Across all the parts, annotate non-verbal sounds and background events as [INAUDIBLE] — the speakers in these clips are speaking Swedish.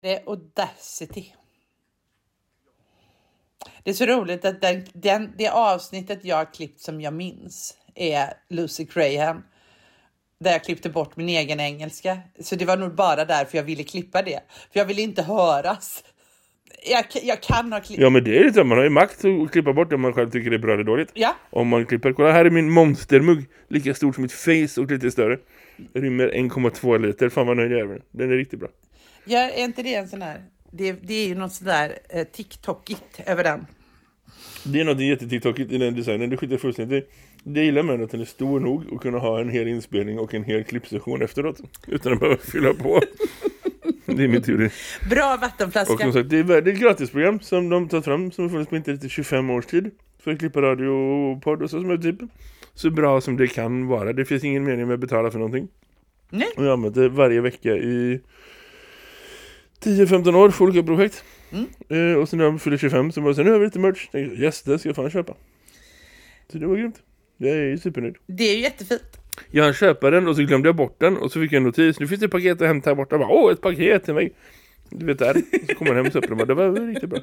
Det är Audacity. Det är så roligt att den, den, det avsnittet jag har klippt som jag minns är Lucy Graham. Där jag klippte bort min egen engelska. Så det var nog bara därför jag ville klippa det. För jag ville inte höras. Jag, jag kan ha klippt. Ja men det är det, man har ju makt att klippa bort det man själv tycker är bra eller dåligt. Ja. Om man klipper, kolla här är min monstermugg. Lika stort som mitt face och lite större. Rymmer 1,2 liter, fan vad nöjd jag är med. Den är riktigt bra. Ja, är inte det en sån här? Det, det är ju något sådär eh, TikTokigt över den. Det är något jättetiktokigt i den designen, det skiter fullständigt i. Det gillar man att den är stor nog och kunna ha en hel inspelning och en hel klippsession efteråt. Utan att behöva fylla på. [LAUGHS] det är min teori. Bra Och vattenflaska. som sagt, det är, det är ett gratisprogram som de tagit fram som har funnits på internet i 25 års tid. För att klippa radio och podd och så som är typ så bra som det kan vara. Det finns ingen mening med att betala för någonting. Nej. Och jag använder det varje vecka i 10-15 år för olika projekt. Mm. Eh, och sen när jag fyller 25 så var det nu har vi lite merch. Tänkte, yes, det ska jag fan köpa. Så det var grymt. Jag är supernöjd. Det är ju jättefint. Jag hann köpa den och så glömde jag bort den och så fick jag en notis. Nu finns det ett paket att hämta här borta. Jag bara, Åh, ett paket till mig. Du vet där. Så kommer man hem så öppnar. Det var riktigt bra.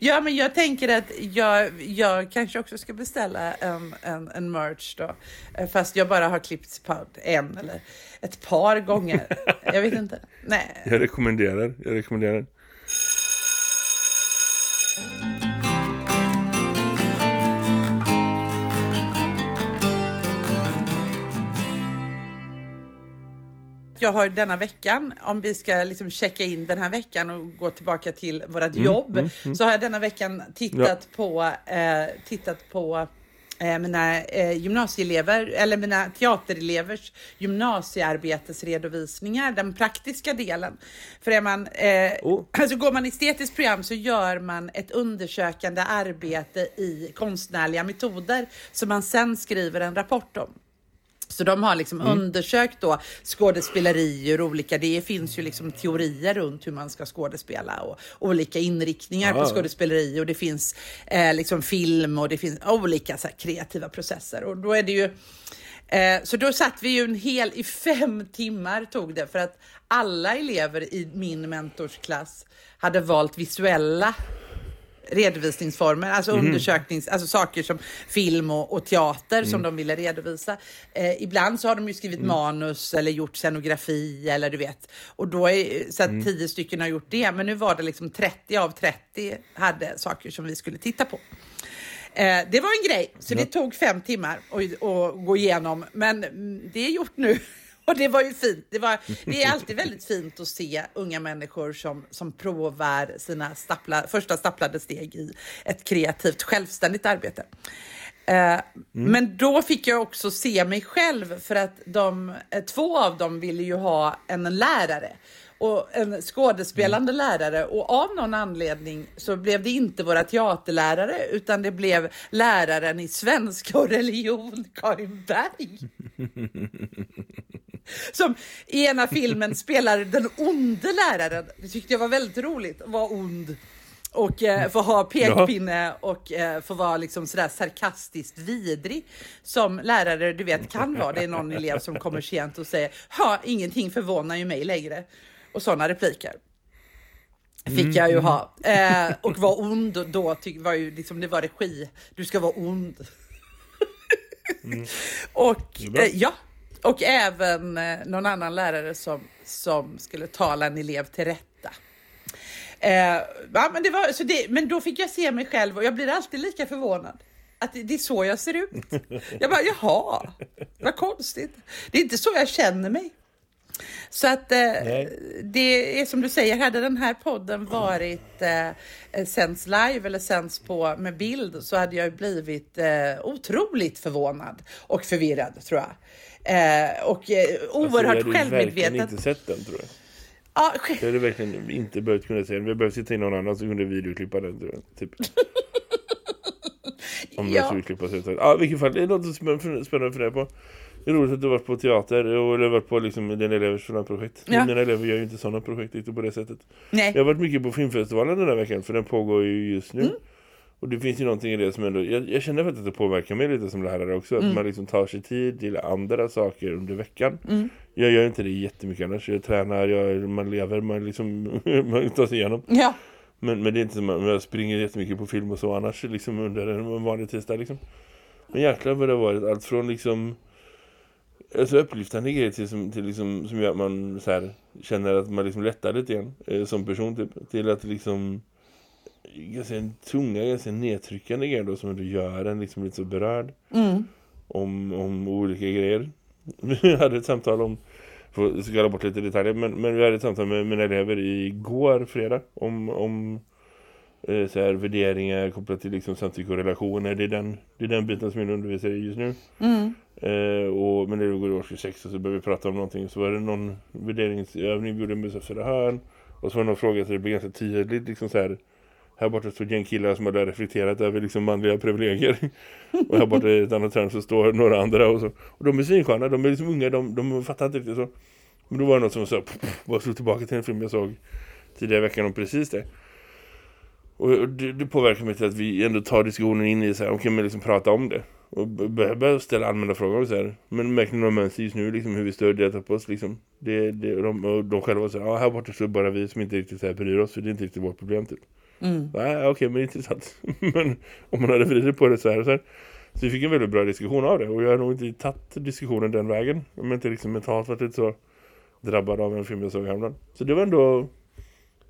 Ja, men jag tänker att jag, jag kanske också ska beställa en, en, en merch då. Eh, Fast jag bara har klippt en eller ett par gånger. [LAUGHS] Jag vet inte. Nej. Jag rekommenderar. Jag rekommenderar. Jag har denna veckan, om vi ska liksom checka in den här veckan och gå tillbaka till vårt jobb, så har jag denna veckan tittat på, eh, tittat på eh, mina eh, gymnasieelever, eller mina teaterelevers gymnasiearbetesredovisningar, den praktiska delen. För är man, eh, Oh. [CLEARS THROAT] alltså går man estetiskt program så gör man ett undersökande arbete i konstnärliga metoder som man sen skriver en rapport om. Så de har liksom undersökt då skådespelerier olika, det finns ju liksom teorier runt hur man ska skådespela och olika inriktningar på Ah. skådespeleri. Och det finns eh, liksom film och det finns olika så här, kreativa processer. Och då är det ju eh, så då satt vi ju en hel, i fem timmar tog det. För att alla elever i min mentorsklass hade valt visuella redovisningsformer, alltså undersöknings, alltså saker som film och, och teater som de ville redovisa. Eh, ibland så har de ju skrivit manus eller gjort scenografi eller du vet. Och då är så att tio stycken har gjort det. Men nu var det liksom 30 av 30 hade saker som vi skulle titta på. Eh, det var en grej, så det tog fem timmar att, att gå igenom. Men mm, det är gjort nu. [LAUGHS] Och det var ju fint. Det, var, det är alltid väldigt fint att se unga människor som, som provar sina stappla, första stapplade steg i ett kreativt självständigt arbete. Eh, Men då fick jag också se mig själv för att de, eh, två av dem ville ju ha en lärare och en skådespelande lärare och av någon anledning så blev det inte våra teaterlärare utan det blev läraren i svenska och religion, Karin Berg. [LAUGHS] Som i ena filmen spelar den onde läraren. Det tyckte jag var väldigt roligt, att vara ond. Och eh, få ha pekpinne och eh, få vara liksom sådär sarkastiskt vidrig. Som lärare, du vet, kan vara. Det är någon elev som kommer sent och säger, ja, ingenting förvånar ju mig längre. Och sådana repliker. Fick jag ju ha. Eh, och var ond då, tyck, var ju liksom, det var regi. Du ska vara ond. och bra. eh, ja, och även eh, någon annan lärare som, som skulle tala en elev till rätta. Eh, ja, men, det var, så det, men då fick jag se mig själv och jag blir alltid lika förvånad. Att det, det är så jag ser ut. Jag bara, jaha, vad konstigt. Det är inte så jag känner mig. Så att eh, det är som du säger, hade den här podden varit eh, sänds live eller sänds på med bild så hade jag blivit eh, otroligt förvånad och förvirrad tror jag. Eh, och eh, oerhört Alltså, jag hade självmedveten. inte sett den tror jag. Ja, Jag hade verkligen inte behövt kunna se den. Vi behövt sitta in någon annan som kunde videoklippa den tror jag. Typ. [LAUGHS] Om Ja. jag skulle klippa sig. Ja, i vilket fall. Det är något spänn- spännande för det på. Det är roligt att du har varit på teater och varit på liksom dina elevers sådana projekt. Ja. Mina elever gör ju inte sådana projekt riktigt på det sättet. nej. Jag har varit mycket på filmfestivalen den här veckan för den pågår ju just nu. Mm. Och det finns ju någonting i det som ändå, jag, jag känner faktiskt att det påverkar mig lite som lärare också. Att man liksom tar sig tid till andra saker under veckan. Jag gör inte det jättemycket annars. Jag tränar, jag, man lever, man liksom [LAUGHS] man tar sig igenom. Ja. Men, men det är inte som att jag springer jättemycket på film och så annars liksom under en vanlig tisdag liksom. Men jäklar vad det har varit allt från liksom alltså upplyftande grejer till, som, till liksom, som gör att man så här, känner att man liksom lättar lite igen eh, som person typ. Till att liksom ganska tunga, ganska nedtryckande grejer då som du gör en liksom lite så berörd Mm. om, om olika grejer. [LAUGHS] Vi hade ett samtal om får skala bort lite detaljer men, men vi hade ett samtal med mina elever igår fredag om, om eh, så här, värderingar kopplat till liksom samtycke och relationer. Det är, den, det är den biten som jag undervisar i just nu. Mm. Eh, och, men när det går i årskurs 6 så började vi prata om någonting. Så var det någon värderingsövning vi gjorde med Sofia Hörn. Och så var det någon fråga så det blev ganska tydligt liksom så här. Här borta stod en killar som hade reflekterat över liksom manliga privilegier. och här borta i ett annat hörn så står några andra. Och, så. och de är svinsköna, de är liksom unga, de, de fattar inte riktigt så. Men då var det något som så, bara slog tillbaka till en film jag såg tidigare i veckan om precis det. Och det, det påverkar mig till att vi ändå tar diskussionen in i så här, okej men liksom prata om det. Och behöver börja ställa allmänna frågor så här. Men märker ni några mönster just nu liksom hur vi stödjer på oss liksom. Det, det, och de, och de själva säger, ja här borta så bara vi som inte riktigt så här bryr oss för det är inte riktigt vårt problem typ. Mm. Nej okej men det är intressant. [LAUGHS] men om man hade vridit på det så här och så här. Så vi fick en väldigt bra diskussion av det och jag har nog inte tagit diskussionen den vägen. Om jag inte liksom mentalt varit lite så drabbad av en film jag såg häromdagen. Så det var ändå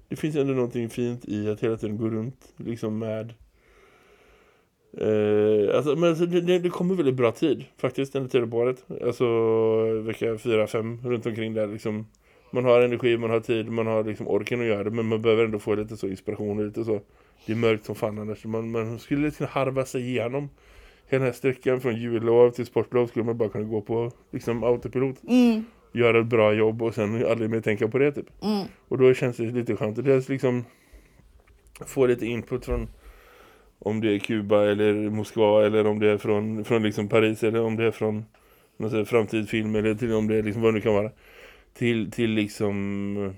det finns ändå någonting fint i att hela tiden gå runt liksom med eh, alltså, men alltså, det, det- det kommer väldigt bra tid faktiskt den här tiden på året. Alltså vecka 4-5 runt omkring där liksom man har energi, man har tid, man har liksom orken att göra det men man behöver ändå få lite så inspiration och lite så det är mörkt som fan annars man, man skulle kunna harva sig igenom hela den här sträckan från jullov till sportlov skulle man bara kunna gå på liksom autopilot Mm. göra ett bra jobb och sen aldrig mer tänka på det typ. Mm. Och då känns det lite skönt dels liksom få lite input från om det är Kuba eller Moskva eller om det är från, från liksom Paris eller om det är från någon framtidsfilm eller till om det är liksom vad det kan vara. Till, till liksom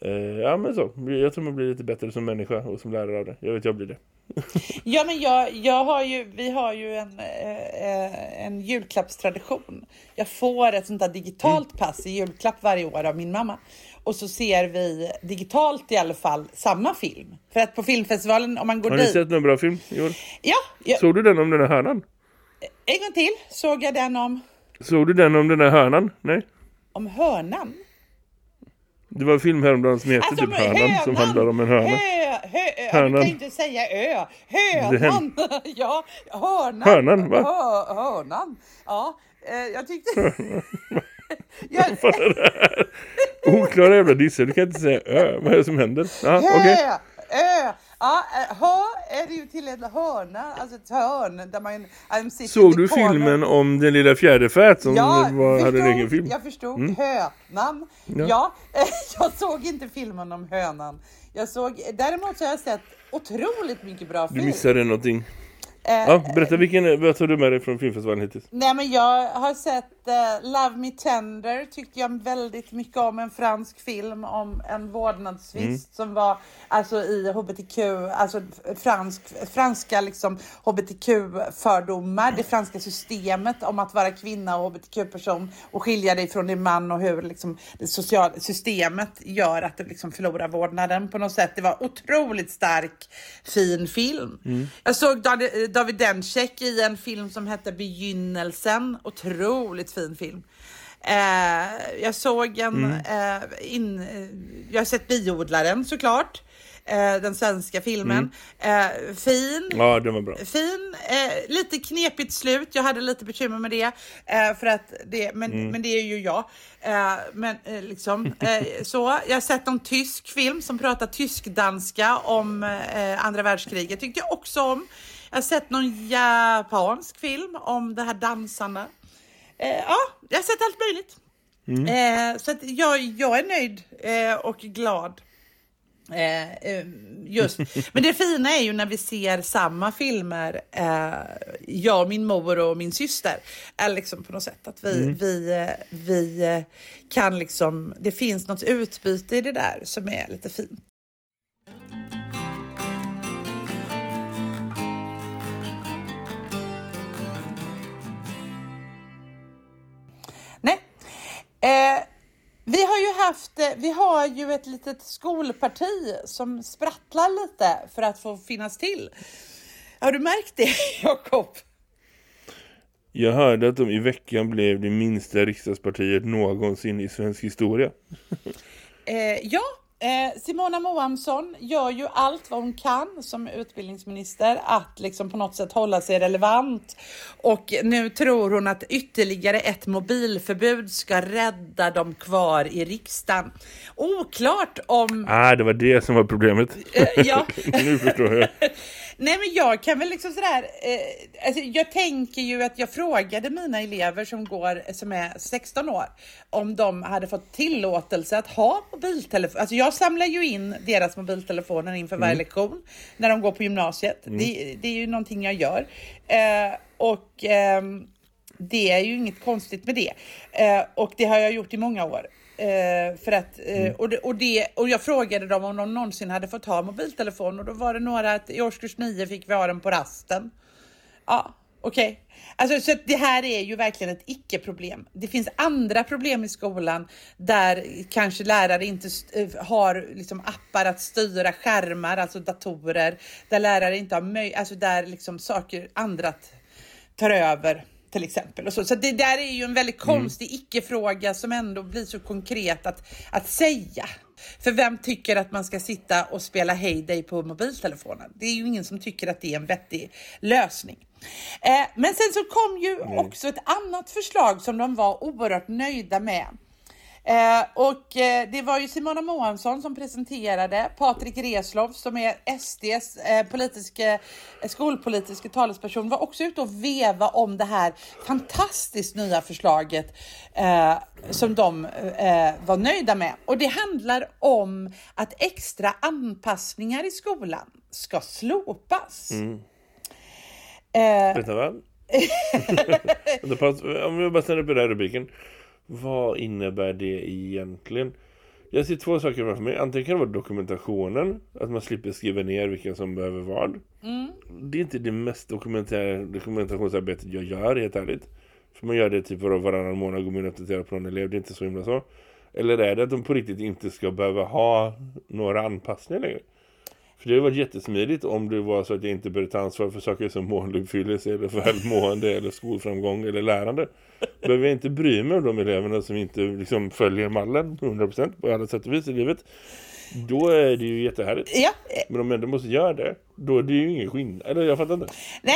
eh, ja men så. Jag tror man blir lite bättre som människa och som lärare av det. Jag vet jag blir det. [LAUGHS] Ja, men jag, jag har ju, vi har ju en, eh, en julklappstradition. Jag får ett sånt där digitalt Mm. pass i julklapp varje år av min mamma. Och så ser vi digitalt i alla fall samma film. För att på filmfestivalen, om man går Har ni dit... sett någon bra film i år? Ja, ja, Såg du den om den här hörnan? en gång till såg jag den om, Såg du den om den här hörnan? Nej? Om hörnan. Det var en film häromdagen som heter Alltså, typ Hörnan som handlar om en hörna. Hö, hö, ja, du Hörnan. kan inte säga ö. Det Hönan. [LAUGHS] ja, hörnan. Hörnan, va? Hö, hörnan. Ja, eh, jag tyckte... [LAUGHS] jag, Oklara jävla dissar, du kan inte säga ö. Vad är det som händer? Ja, okej. Hö, ö. Ja, eh, hö är det ju till en hörna, alltså ett hörn där man... man sitter Såg du filmen om den lilla fjäderfät som Ja, var, hade en förstod, egen film? jag förstod. Mm. Hönan. Ja. Ja, [LAUGHS] jag såg inte filmen om hönan. Jag såg, däremot så har jag sett otroligt mycket bra Du film. missade någonting. Eh, Ja, berätta, vilken, vad tar du med dig från filmfestivalen hittills? Nej men jag har sett eh, Love Me Tender tyckte jag väldigt mycket om en fransk film om en vårdnadstvist Mm. som var alltså i hbtq, alltså fransk, franska liksom hbtq-fördomar, det franska systemet om att vara kvinna och hbtq-person och skilja dig från din man och hur liksom det sociala systemet gör att du liksom förlorar vårdnaden på något sätt. Det var otroligt stark, fin film. Jag såg David, David Dencek i en film som hette Begynnelsen. Otroligt fin film. Eh, jag såg en, eh, in, eh, jag har sett Biodlaren såklart. Eh, den svenska filmen. Eh, fin. Ja, den var bra. Fin, eh, lite knepigt slut. Jag hade lite bekymmer med det. Eh, för att det men, men det är ju jag. Eh, men liksom [LAUGHS] så. Jag har sett en tysk film som pratar tysk-danska om andra världskriget. Tyckte jag också om. Jag har sett någon japansk film om det här dansarna. Eh, ja, jag har sett allt möjligt. Eh, så jag, jag är nöjd eh, och glad. Eh, eh, just. [LAUGHS] Men det fina är ju när vi ser samma filmer, eh, jag, min mor och min syster, är liksom på något sätt att vi, vi, eh, vi eh, kan liksom, det finns något utbyte i det där som är lite fint. Eh, vi har ju ett litet skolparti som sprattlar lite för att få finnas till. Har du märkt det, [LAUGHS] Jakob? Jag hörde att de i veckan blev det minsta riksdagspartiet någonsin i svensk historia. Eh, ja, Eh, Simona Moamsson gör ju allt vad hon kan som utbildningsminister att liksom på något sätt hålla sig relevant. Och nu tror hon att ytterligare ett mobilförbud ska rädda dem kvar i riksdagen. Oklart om... Ah, det var det som var problemet. Eh, ja. [LAUGHS] nu förstår jag. [LAUGHS] Nej men jag kan väl liksom sådär, eh, alltså jag tänker ju att jag frågade mina elever som går, som är 16 år, om de hade fått tillåtelse att ha mobiltelefon. Alltså jag samlar ju in deras mobiltelefoner inför varje mm. lektion när de går på gymnasiet. Mm. Det, det, är ju någonting jag gör. Eh, och eh, det är ju inget konstigt med det. Eh, och det har jag gjort i många år. Eh, för att, eh, mm. och, det, och, det, och jag frågade dem om de någonsin hade fått ha mobiltelefon och då var det några att i årskurs 9 fick vi ha den på rasten. Ja, okej. Okay. Alltså, så det här är ju verkligen ett icke-problem. Det finns andra problem i skolan där kanske lärare inte eh, har liksom appar att styra skärmar, alltså datorer, där lärare inte har möjlighet, alltså där liksom saker andra tar över till exempel. Och så så det där är ju en väldigt mm. konstig mm. icke-fråga som ändå blir så konkret att, att säga. För vem tycker att man ska sitta och spela Heyday på mobiltelefonen? Det är ju ingen som tycker att det är en vettig lösning. Eh, men sen så kom ju mm. också ett annat förslag som de var oerhört nöjda med. Eh, och eh, det var ju Simona Moansson som presenterade, Patrik Reslov som är SDs eh, politiska, eh, skolpolitiska talesperson var också ute och veva om det här fantastiskt nya förslaget eh, som de eh, var nöjda med. Och det handlar om att extra anpassningar i skolan ska slopas. Mm. Vänta va? [LAUGHS] Om jag bara ställer upp den här rubriken. Vad innebär det egentligen? Jag ser två saker framför mig. Antingen kan det vara dokumentationen. Att man slipper skriva ner vilka som behöver vad. Mm. Det är inte det mest dokumentationsarbetet jag gör, helt ärligt. För man gör det typ varannan månad, går man uppdatera på någon elev. Det är inte så himla så. Eller är det att de på riktigt inte ska behöva ha några anpassningar längre? För det har varit jättesmidigt om det var så att jag inte behövde ta ansvar för saker som måluppfyllelse eller välmående eller skolframgång eller lärande. Behöver jag inte bry mig om de eleverna som inte liksom följer mallen 100% på alla sätt och vis i livet. Då är det ju jättehärligt. Ja. Men om jag ändå måste göra det, då är det ju ingen skillnad. Eller jag fattar inte.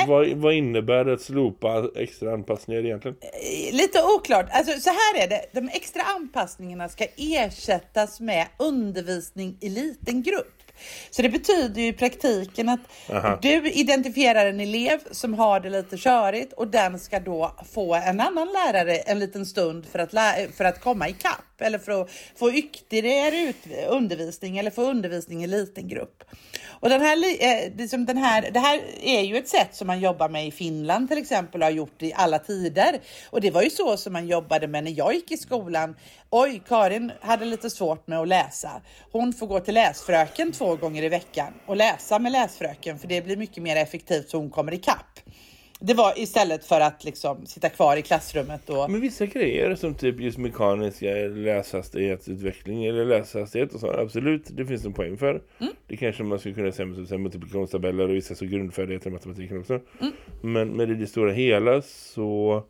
Vad, vad, innebär det att slopa extra anpassningar egentligen? Eh, lite oklart. Alltså så här är det. De extra anpassningarna ska ersättas med undervisning i liten grupp. Så det betyder ju i praktiken att Aha. du identifierar en elev som har det lite körigt och den ska då få en annan lärare en liten stund för att, för att komma ikapp eller för att få ytterligare undervisning eller få undervisning i liten grupp. Och den här, liksom den här, det här är ju ett sätt som man jobbar med i Finland till exempel och har gjort i alla tider. Och det var ju så som man jobbade med när jag gick i skolan. Oj, Karin hade lite svårt med att läsa. Hon får gå till läsfröken två gånger i veckan och läsa med läsfröken för det blir mycket mer effektivt så hon kommer ikapp. Det var istället för att liksom sitta kvar i klassrummet och... Men vissa grejer som typ just mekaniska läshastighetsutveckling eller läshastighet och så, absolut, det finns en poäng för. Mm. Det kanske man skulle kunna säga med multiplikationstabeller och vissa så grundfärdigheter i matematiken också. Mm. Men med det stora hela så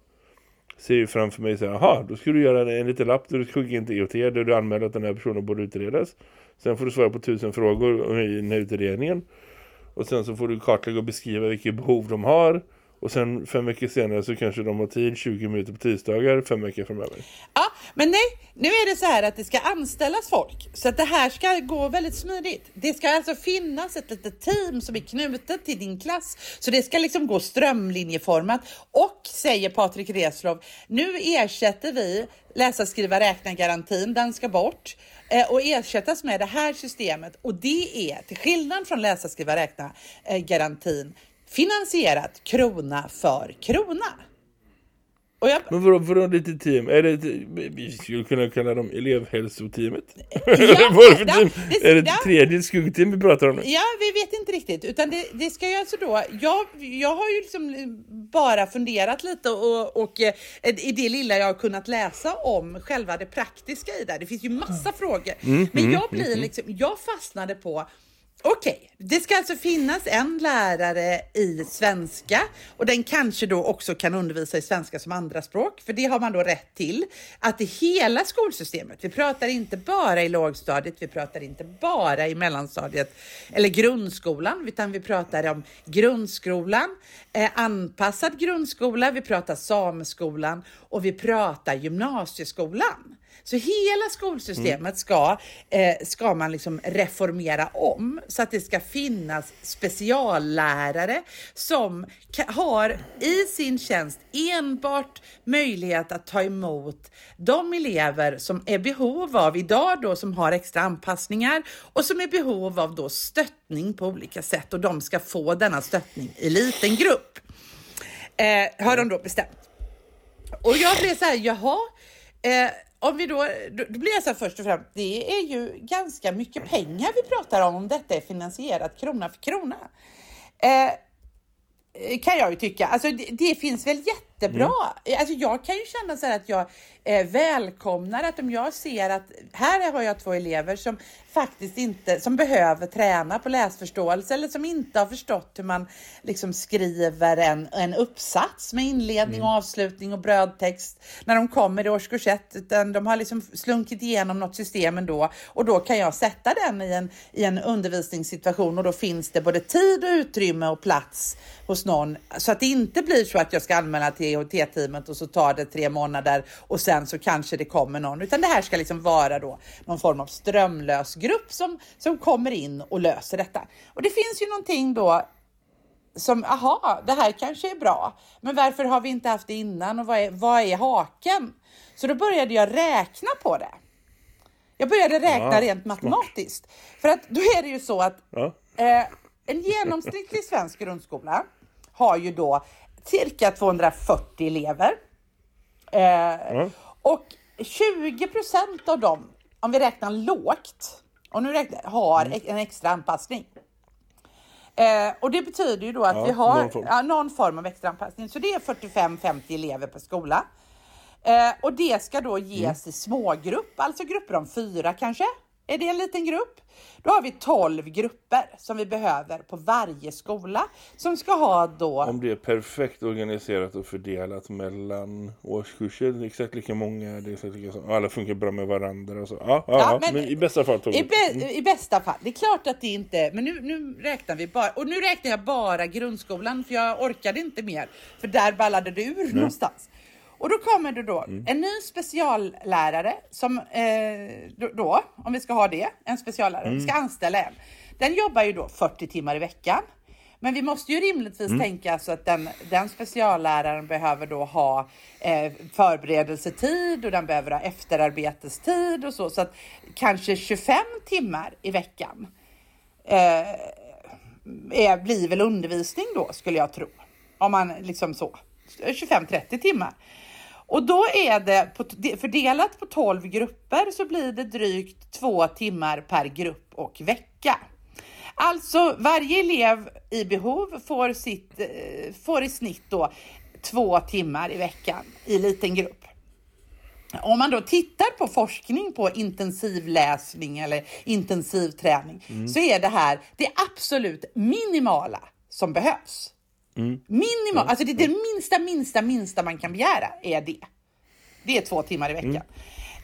ser ju framför mig så här, aha, då ska du göra en, en liten lapp där du skickar in till IoT där du anmäler att den här personen borde utredas. Sen får du svara på tusen frågor i den här utredningen. Och sen så får du kartlägga och beskriva vilka behov de har och sen fem veckor senare så kanske de har tid 20 minuter på tisdagar fem veckor framöver. Ja, men nej, nu är det så här att det ska anställas folk. Så att det här ska gå väldigt smidigt. Det ska alltså finnas ett litet team som är knutet till din klass. Så det ska liksom gå strömlinjeformat. Och säger Patrik Reslov, nu ersätter vi läsa, skriva, räkna garantin. Den ska bort eh, och ersättas med det här systemet. Och det är till skillnad från läsa, skriva, räkna garantin finansierat krona för krona. Och jag, Men vadå, vadå lite team? Är det vi skulle kunna kalla dem elevhälsoteamet? Ja, [LAUGHS] Vad är det för team? det- är det ett tredje skuggteam vi pratar om nu? Ja, vi vet inte riktigt. Utan det, det ska ju alltså då, jag, jag har ju liksom bara funderat lite och, och eh, i det lilla jag har kunnat läsa om själva det praktiska i det. Det finns ju massa frågor. Men jag blir liksom, jag fastnade på Okej, det ska alltså finnas en lärare i svenska och den kanske då också kan undervisa i svenska som andraspråk, för det har man då rätt till. Att i hela skolsystemet, vi pratar inte bara i lågstadiet, vi pratar inte bara i mellanstadiet eller grundskolan, utan vi pratar om grundskolan, eh, anpassad grundskola, vi pratar sameskolan och vi pratar gymnasieskolan. Så hela skolsystemet ska, eh, ska man liksom reformera om så att det ska finnas speciallärare som har i sin tjänst enbart möjlighet att ta emot de elever som är behov av idag då som har extra anpassningar och som är behov av då stöttning på olika sätt och de ska få denna stöttning i liten grupp. Eh, har de då bestämt. Och jag blev så här, jaha, eh, om vi då, då, då blir jag så här först och främst, det är ju ganska mycket pengar vi pratar om, om detta är finansierat krona för krona. Eh, kan jag ju tycka. Alltså det, det finns väl jättebra. Alltså jag kan ju känna så här att jag eh, välkomnar att om jag ser att här har jag två elever som faktiskt inte, som behöver träna på läsförståelse eller som inte har förstått hur man liksom skriver en, en uppsats med inledning och avslutning och brödtext när de kommer i årskurs ett, utan de har liksom slunkit igenom något system ändå. Och då kan jag sätta den i en, i en undervisningssituation och då finns det både tid och utrymme och plats hos någon. Så att det inte blir så att jag ska anmäla till EHT-teamet och så tar det tre månader och sen så kanske det kommer någon, utan det här ska liksom vara då någon form av strömlös grupp som, som kommer in och löser detta. Och det finns ju någonting då som, aha, det här kanske är bra, men varför har vi inte haft det innan och vad är, vad är haken? Så då började jag räkna på det. Jag började räkna Ja, rent matematiskt. För att då är det ju så att Ja. Eh, en genomsnittlig svensk grundskola har ju då cirka 240 elever. Eh, Och 20 procent av dem, om vi räknar lågt, och nu har en extra anpassning. Eh, och det betyder ju då att Ja, vi har någon form. ja, någon form av extra anpassning. Så det är 45-50 elever per skola. Eh, och det ska då ges i smågrupp, alltså grupper om fyra kanske. Är det en liten grupp? Då har vi 12 grupper som vi behöver på varje skola som ska ha då Om det är perfekt organiserat och fördelat mellan årskurser, det är exakt lika många, det är exakt lika så, alla funkar bra med varandra och så. Ja, ja, Ja, men- men, i bästa fall tog I, bä- I bästa fall. Det är klart att det inte, men nu, nu räknar vi bara, och nu räknar jag bara grundskolan för jag orkade inte mer, för där ballade det ur någonstans. Och då kommer det då en ny speciallärare som eh, då, om vi ska ha det, en speciallärare, vi ska anställa en. Den jobbar ju då 40 timmar i veckan. Men vi måste ju rimligtvis tänka så att den, den specialläraren behöver då ha eh, förberedelsetid och den behöver ha efterarbetestid och så. Så att kanske 25 timmar i veckan eh, är, blir väl undervisning då skulle jag tro. Om man liksom så, 25-30 timmar. Och då är det på, fördelat på 12 grupper så blir det drygt två timmar per grupp och vecka. Alltså varje elev i behov får, sitt, eh, får i snitt då två timmar i veckan i liten grupp. Om man då tittar på forskning på intensivläsning eller intensivträning så är det här det absolut minimala som behövs. Minimal, alltså det, det minsta, minsta, minsta man kan begära är det. Det är två timmar i veckan.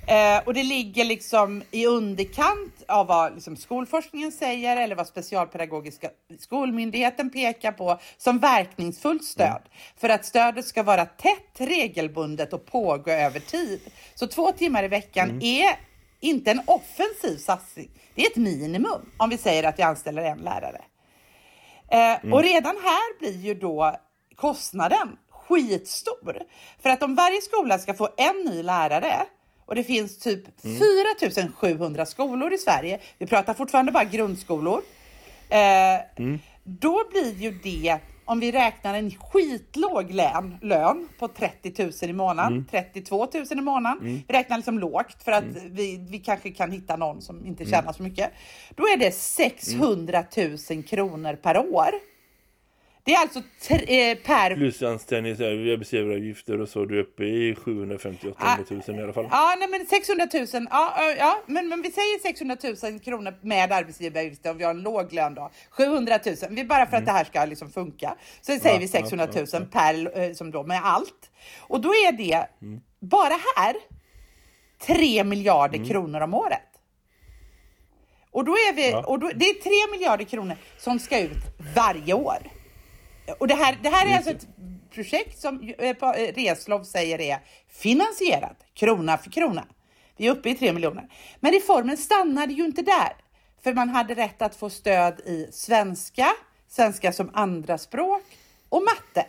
Eh, och det ligger liksom i underkant av vad liksom skolforskningen säger eller vad Specialpedagogiska skolmyndigheten pekar på som verkningsfullt stöd. För att stödet ska vara tätt, regelbundet och pågå över tid. Så två timmar i veckan är inte en offensiv satsning. Det är ett minimum om vi säger att vi anställer en lärare. Eh, Och redan här blir ju då kostnaden skitstor. För att om varje skola ska få en ny lärare och det finns typ 4700 skolor i Sverige, vi pratar fortfarande bara grundskolor, eh, då blir ju det om vi räknar en skitlåg lön, lön på 30 000 i månaden, 32 000 i månaden. Vi räknar liksom lågt för att vi, vi kanske kan hitta någon som inte tjänar så mycket. Då är det 600 000 kronor per år. Det är alltså eh, per Plus anställning, så här, arbetsgivaravgifter och så, du är uppe i 758 Ah, 000 i alla fall. Ja, nej, men 600 000. Ja, ja, men, men vi säger 600 000 kronor med arbetsgivaravgifter om vi har en låg lön då. 700 000. Vi bara för att det här ska liksom funka. Så säger Mm. Ja, vi 600 000 ja, per eh, som då med allt. Och då är det bara här 3 miljarder Mm. kronor om året. Och då är vi, och då, det är 3 miljarder kronor som ska ut varje år. Och det här, det här är alltså ett projekt som eh, eh, Reslov säger är finansierat krona för krona. Vi är uppe i 3 miljoner. Men reformen stannade ju inte där. För man hade rätt att få stöd i svenska, svenska som andraspråk och matte.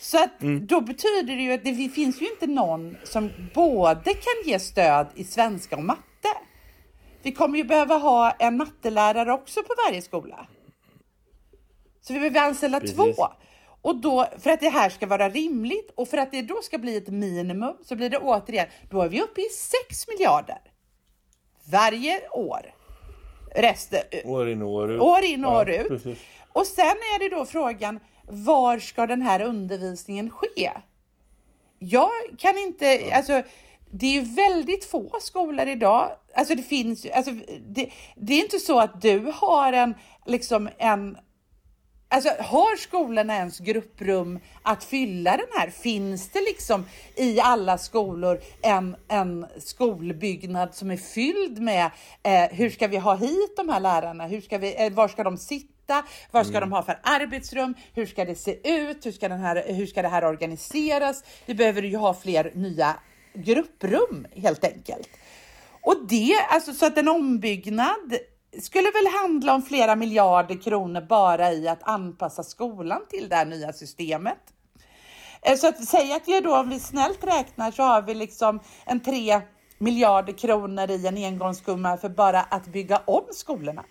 Så att då betyder det ju att det finns ju inte någon som både kan ge stöd i svenska och matte. Vi kommer ju behöva ha en mattelärare också på varje skola. Så vi behöver anställa Precis. två. Och då, för att det här ska vara rimligt och för att det då ska bli ett minimum så blir det återigen, då är vi uppe i 6 miljarder. Varje år. Resten, År in och år ut. år in och Ja, år ut. precis. Och sen är det då frågan, var ska den här undervisningen ske? Jag kan inte, alltså det är ju väldigt få skolor idag. Alltså det finns ju- alltså det, det är inte så att du har en, liksom en Alltså har skolorna ens grupprum att fylla den här? Finns det liksom i alla skolor en, en skolbyggnad som är fylld med eh, hur ska vi ha hit de här lärarna? Hur ska vi, eh, var ska de sitta? Vad ska de ha för arbetsrum? Hur ska det se ut? Hur ska, den här, hur ska det här organiseras? Vi behöver ju ha fler nya grupprum helt enkelt. Och det, alltså så att en ombyggnad skulle väl handla om flera miljarder kronor bara i att anpassa skolan till det här nya systemet. Eh, Så att säga att vi då, om vi snällt räknar, så har vi liksom en tre miljarder kronor i en engångssumma för bara att bygga om skolorna.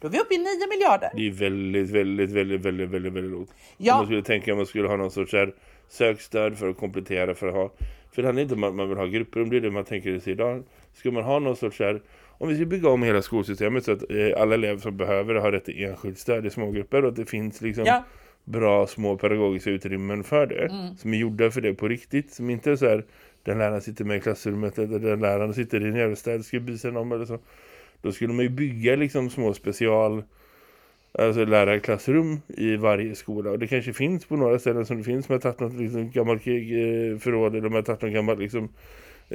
Då är vi uppe i 9 miljarder. Det är väldigt, väldigt, väldigt, väldigt, väldigt, väldigt lågt. Ja. Man skulle tänka att man skulle ha någon sorts här sökstöd för att komplettera för att ha. För det handlar inte om att man vill ha grupper, om det är det man tänker sig idag. Ska man ha någon sorts här, om vi ska bygga om hela skolsystemet så att eh, alla elever som behöver har rätt till enskilt stöd i smågrupper och att det finns liksom Ja. bra små pedagogiska utrymmen för det. Mm. Som är gjorda för det på riktigt. Som inte är så här, den läraren sitter med i klassrummet eller den läraren sitter i en jävla städskubisen om eller så. Då skulle man ju bygga liksom små special alltså lärarklassrum i varje skola. Och det kanske finns på några ställen som det finns. Har tagit något liksom, gammalt eh, förråd eller har tagit något gammalt liksom,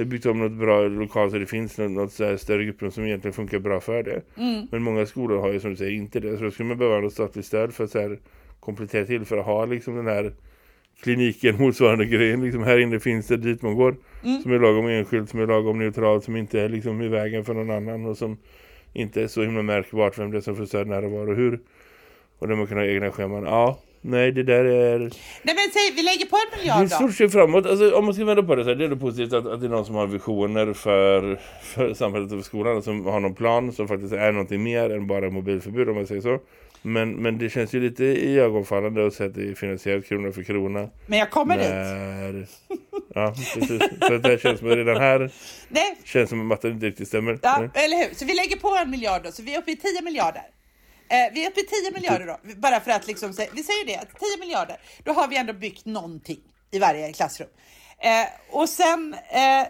byggt om något bra lokal så det finns något, något så här större grupprum som egentligen funkar bra för det. Men många skolor har ju som du säger inte det. Så då skulle man behöva något statligt stöd för att så här, komplettera till för att ha liksom den här kliniken [LAUGHS] motsvarande grejen. Liksom här inne finns det dit man går. Som är lagom enskilt, som är lagom neutralt, som inte är liksom i vägen för någon annan och som inte är så himla märkbart vem det är som får stöd när och var och hur. Och där man kan ha egna scheman. Ja, nej det där är... Nej men säg, vi lägger på en Det är miljard då. stort steg framåt. Alltså, om man ska vända på det så här, det är det positivt att, att det är någon som har visioner för, för samhället och för skolan. Som har någon plan som faktiskt är någonting mer än bara mobilförbud om man säger så. Men, men det känns ju lite i ögonfallande att säga att det är finansierat krona för krona. Men jag kommer dit. När... Ja, precis. Att det här känns som att redan här Nej, känns som att matten inte riktigt stämmer. Ja, Nej. eller hur? Så vi lägger på en miljard då, så vi är uppe i 10 miljarder. Eh, vi är uppe i 10 miljarder då, bara för att liksom, vi säger det, 10 miljarder. Då har vi ändå byggt någonting i varje klassrum. Eh, och sen eh,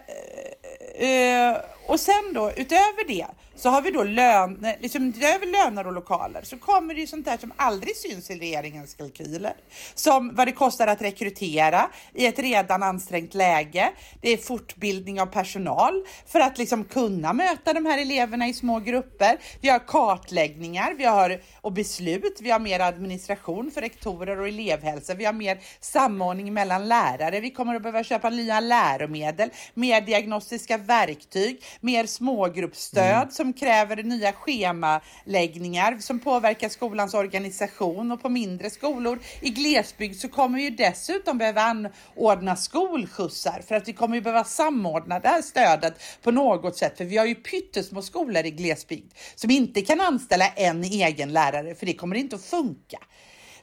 eh, och sen då utöver det så har vi då lön, liksom utöver löner och lokaler så kommer det ju sånt där som aldrig syns i regeringens kalkyler. Som vad det kostar att rekrytera i ett redan ansträngt läge. Det är fortbildning av personal för att liksom kunna möta de här eleverna i små grupper. Vi har kartläggningar, vi har och beslut, vi har mer administration för rektorer och elevhälsa, vi har mer samordning mellan lärare, vi kommer att behöva köpa nya läromedel, mer diagnostiska verktyg, mer smågruppsstöd som kräver nya schemaläggningar som påverkar skolans organisation. Och på mindre skolor i glesbygd så kommer vi ju dessutom behöva anordna skolskjutsar för att vi kommer ju behöva samordna det här stödet på något sätt. För vi har ju pyttesmå skolor i glesbygd som inte kan anställa en egen lärare för det kommer inte att funka.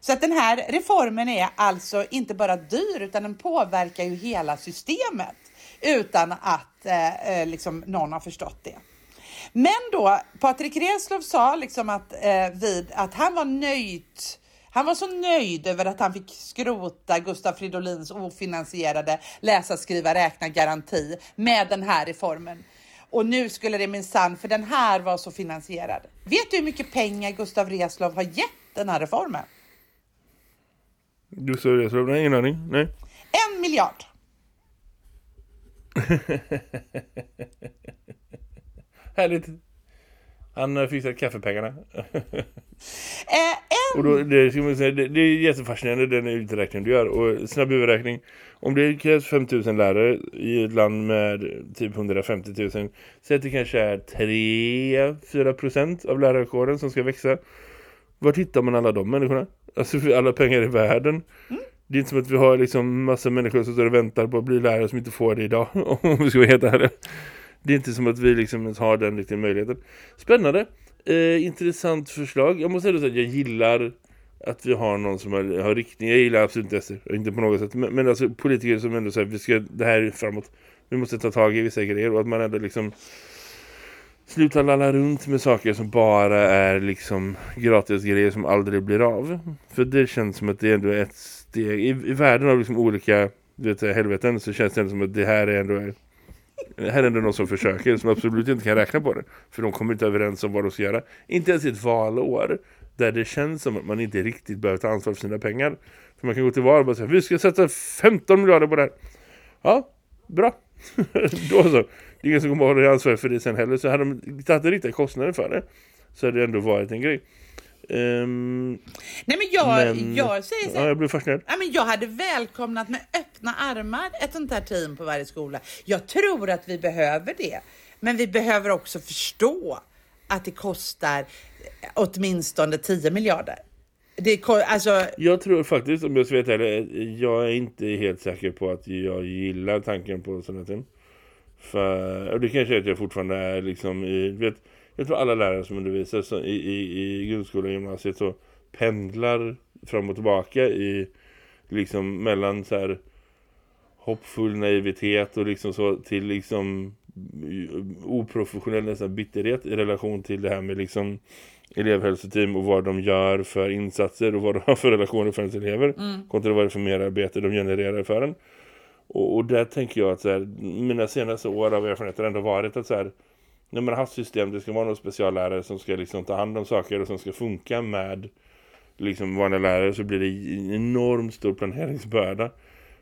Så att den här reformen är alltså inte bara dyr utan den påverkar ju hela systemet utan att eh, eh liksom någon har förstått det. Men då, Patrik Reslow sa liksom att, eh, vid, att han var nöjd han var så nöjd över att han fick skrota Gustav Fridolins ofinansierade läsa, skriva, räkna garanti med den här reformen. Och nu skulle det minsann, för den här var så finansierad. Vet du hur mycket pengar Gustav Reslow har gett den här reformen? Gustav Reslow, nej ingen aning, nej. En miljard. [LAUGHS] Härligt. Han har fixat kaffepengarna. [LAUGHS] Eh, en... och då, det, ska man säga, det, det är jättefascinerande den uträkning du gör. Och snabb huvudräkning. Om det krävs 5000 lärare i ett land med typ 150 000. Så att det kanske är 3-4% av lärarkåren som ska växa. Var hittar man alla de människorna? Alltså alla pengar i världen. Mm. Det är inte som att vi har liksom massa människor som står och väntar på att bli lärare som inte får det idag. [LAUGHS] Om vi ska vara helt ärliga. Det är inte som att vi liksom har den riktiga möjligheten. Spännande. Eh, intressant förslag. Jag måste säga att jag gillar att vi har någon som har, har riktning. Jag gillar absolut inte SD. Inte på något sätt. Men, men alltså politiker som ändå säger vi ska, det här är framåt. Vi måste ta tag i vissa grejer. Och att man ändå liksom Sluta lalla runt med saker som bara är liksom gratis grejer som aldrig blir av. För det känns som att det ändå är ett steg. I, i världen av liksom olika du vet, helveten så känns det ändå som att det här är ändå här är ändå någon som försöker som absolut inte kan räkna på det. För de kommer inte överens om vad de ska göra. Inte ens i ett valår där det känns som att man inte riktigt behöver ta ansvar för sina pengar. För man kan gå till val och bara säga vi ska sätta 15 miljarder på det här. Ja, bra. [LAUGHS] Då så. Det är ingen som kommer att ha ansvar för det sen heller. Så hade de tagit riktiga kostnader för det så hade det ändå varit en grej. Um, Nej men jag, men, jag säger så här, ja, jag blev fascinerad. Ja, men jag hade välkomnat med öppna armar ett sånt här team på varje skola. Jag tror att vi behöver det. Men vi behöver också förstå att det kostar åtminstone 10 miljarder. Det, alltså... Jag tror faktiskt, om jag ska veta det, jag är inte helt säker på att jag gillar tanken på sådana ting. För, och det kanske är att jag fortfarande är liksom i, vet, jag tror alla lärare som undervisar så, i, i, i grundskolan och gymnasiet så pendlar fram och tillbaka i liksom mellan så här hoppfull naivitet och liksom så till liksom oprofessionell nästan bitterhet i relation till det här med liksom elevhälsoteam och vad de gör för insatser och vad de har för relationer för ens elever mm. kontra vad det för mer arbete de genererar för en. Och, och där tänker jag att så här, mina senaste år av erfarenhet har ändå varit att så här, när man har haft system, det ska vara någon speciallärare som ska liksom ta hand om saker och som ska funka med liksom vanliga lärare så blir det en enormt stor planeringsbörda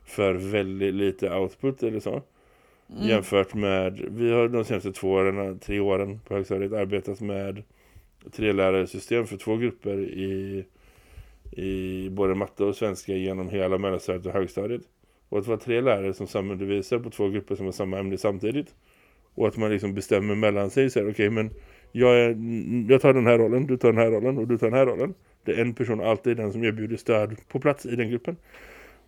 för väldigt lite output eller så. Mm. Jämfört med, vi har de senaste två åren, tre åren på högstadiet arbetat med tre lärarsystem för två grupper i, i både matte och svenska genom hela mellanstadiet och högstadiet. Och att det var tre lärare som samundervisar på två grupper som har samma ämne samtidigt. Och att man liksom bestämmer mellan sig så okej okay, men jag, är, jag tar den här rollen, du tar den här rollen och du tar den här rollen. Det är en person alltid den som erbjuder stöd på plats i den gruppen.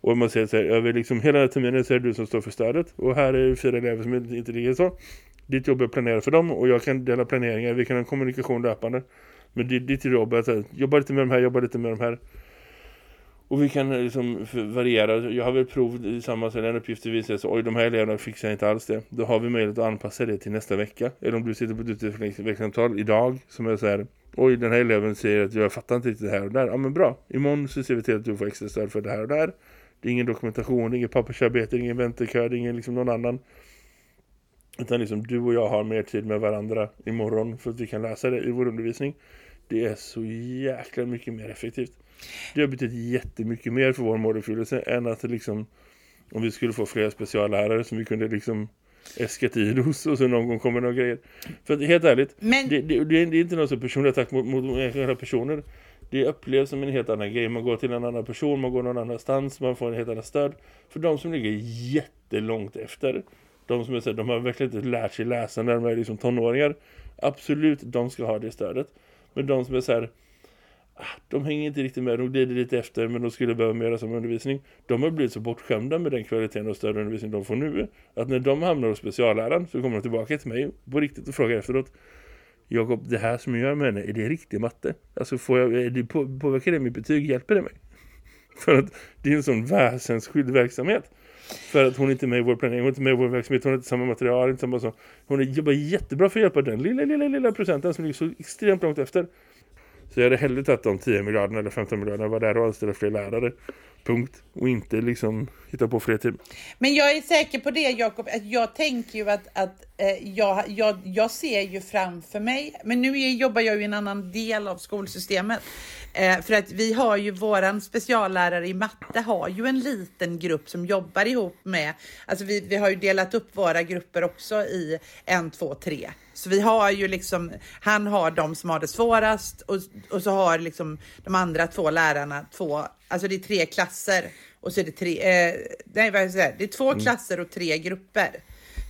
Och man säger så här, över liksom hela terminen så är det du som står för stödet. Och här är fyra elever som inte ligger så. Ditt jobb är att planera för dem och jag kan dela planeringar. Vi kan ha kommunikation löpande. Men ditt jobb är att eh, jobba lite med de här, jobba lite med de här. Och vi kan eh, liksom variera. Jag har väl prov i samma en uppgift visar så oj de här eleverna fixar inte alls det. Då har vi möjlighet att anpassa det till nästa vecka. Eller om du sitter på ett utvecklingssamtal idag som är så här oj den här eleven säger att jag fattar inte riktigt det här och där. Ja men bra. Imorgon så ser vi till att du får extra stöd för det här och där. Det är ingen dokumentation, ingen pappersarbete, ingen väntekö, ingen liksom någon annan. Utan liksom du och jag har mer tid med varandra imorgon för att vi kan läsa det i vår undervisning. Det är så jäkla mycket mer effektivt. Det har betytt jättemycket mer för vår måluppfyllelse än att liksom om vi skulle få fler speciallärare som vi kunde liksom äska tid hos och så någon gång kommer några grejer. För att helt ärligt, Men... det, det, det, är inte någon så personlig attack mot, mot enskilda personer. Det upplevs som en helt annan grej. Man går till en annan person, man går någon annanstans, man får en helt annan stöd. För de som ligger jättelångt efter, de som är så de har verkligen inte lärt sig läsa när de är liksom tonåringar. Absolut, de ska ha det stödet. Men de som är så här, ah, de hänger inte riktigt med, de glider lite efter men de skulle behöva mer som undervisning. De har blivit så bortskämda med den kvaliteten och större undervisning de får nu. Att när de hamnar hos specialläraren så kommer de tillbaka till mig på riktigt och frågar efteråt. Jakob, det här som jag gör med henne, är det riktig matte? Alltså får jag, är det på, påverkar det mitt betyg? Hjälper det mig? [LAUGHS] För att det är en sån väsensskild verksamhet. För att hon är inte med i vår planering, hon är inte med i vår verksamhet, hon har inte samma material, inte samma så. Hon jobbar jättebra för att hjälpa den lilla, lilla, lilla procenten som ligger så extremt långt efter. Så jag hade hellre tagit de 10 miljarderna eller 15 miljarderna var där och anställa fler lärare. Punkt. Och inte liksom hitta på fler team. Men jag är säker på det Jakob, att jag tänker ju att, att jag, jag, jag ser ju framför mig, men nu jobbar jag ju i en annan del av skolsystemet. Eh, för att vi har ju våran speciallärare i matte har ju en liten grupp som jobbar ihop med, alltså vi, vi har ju delat upp våra grupper också i en, två, tre. Så vi har ju liksom, han har de som har det svårast och, och så har liksom de andra två lärarna två, alltså det är tre klasser och så är det tre, eh, nej vad jag säga, det är två mm. klasser och tre grupper.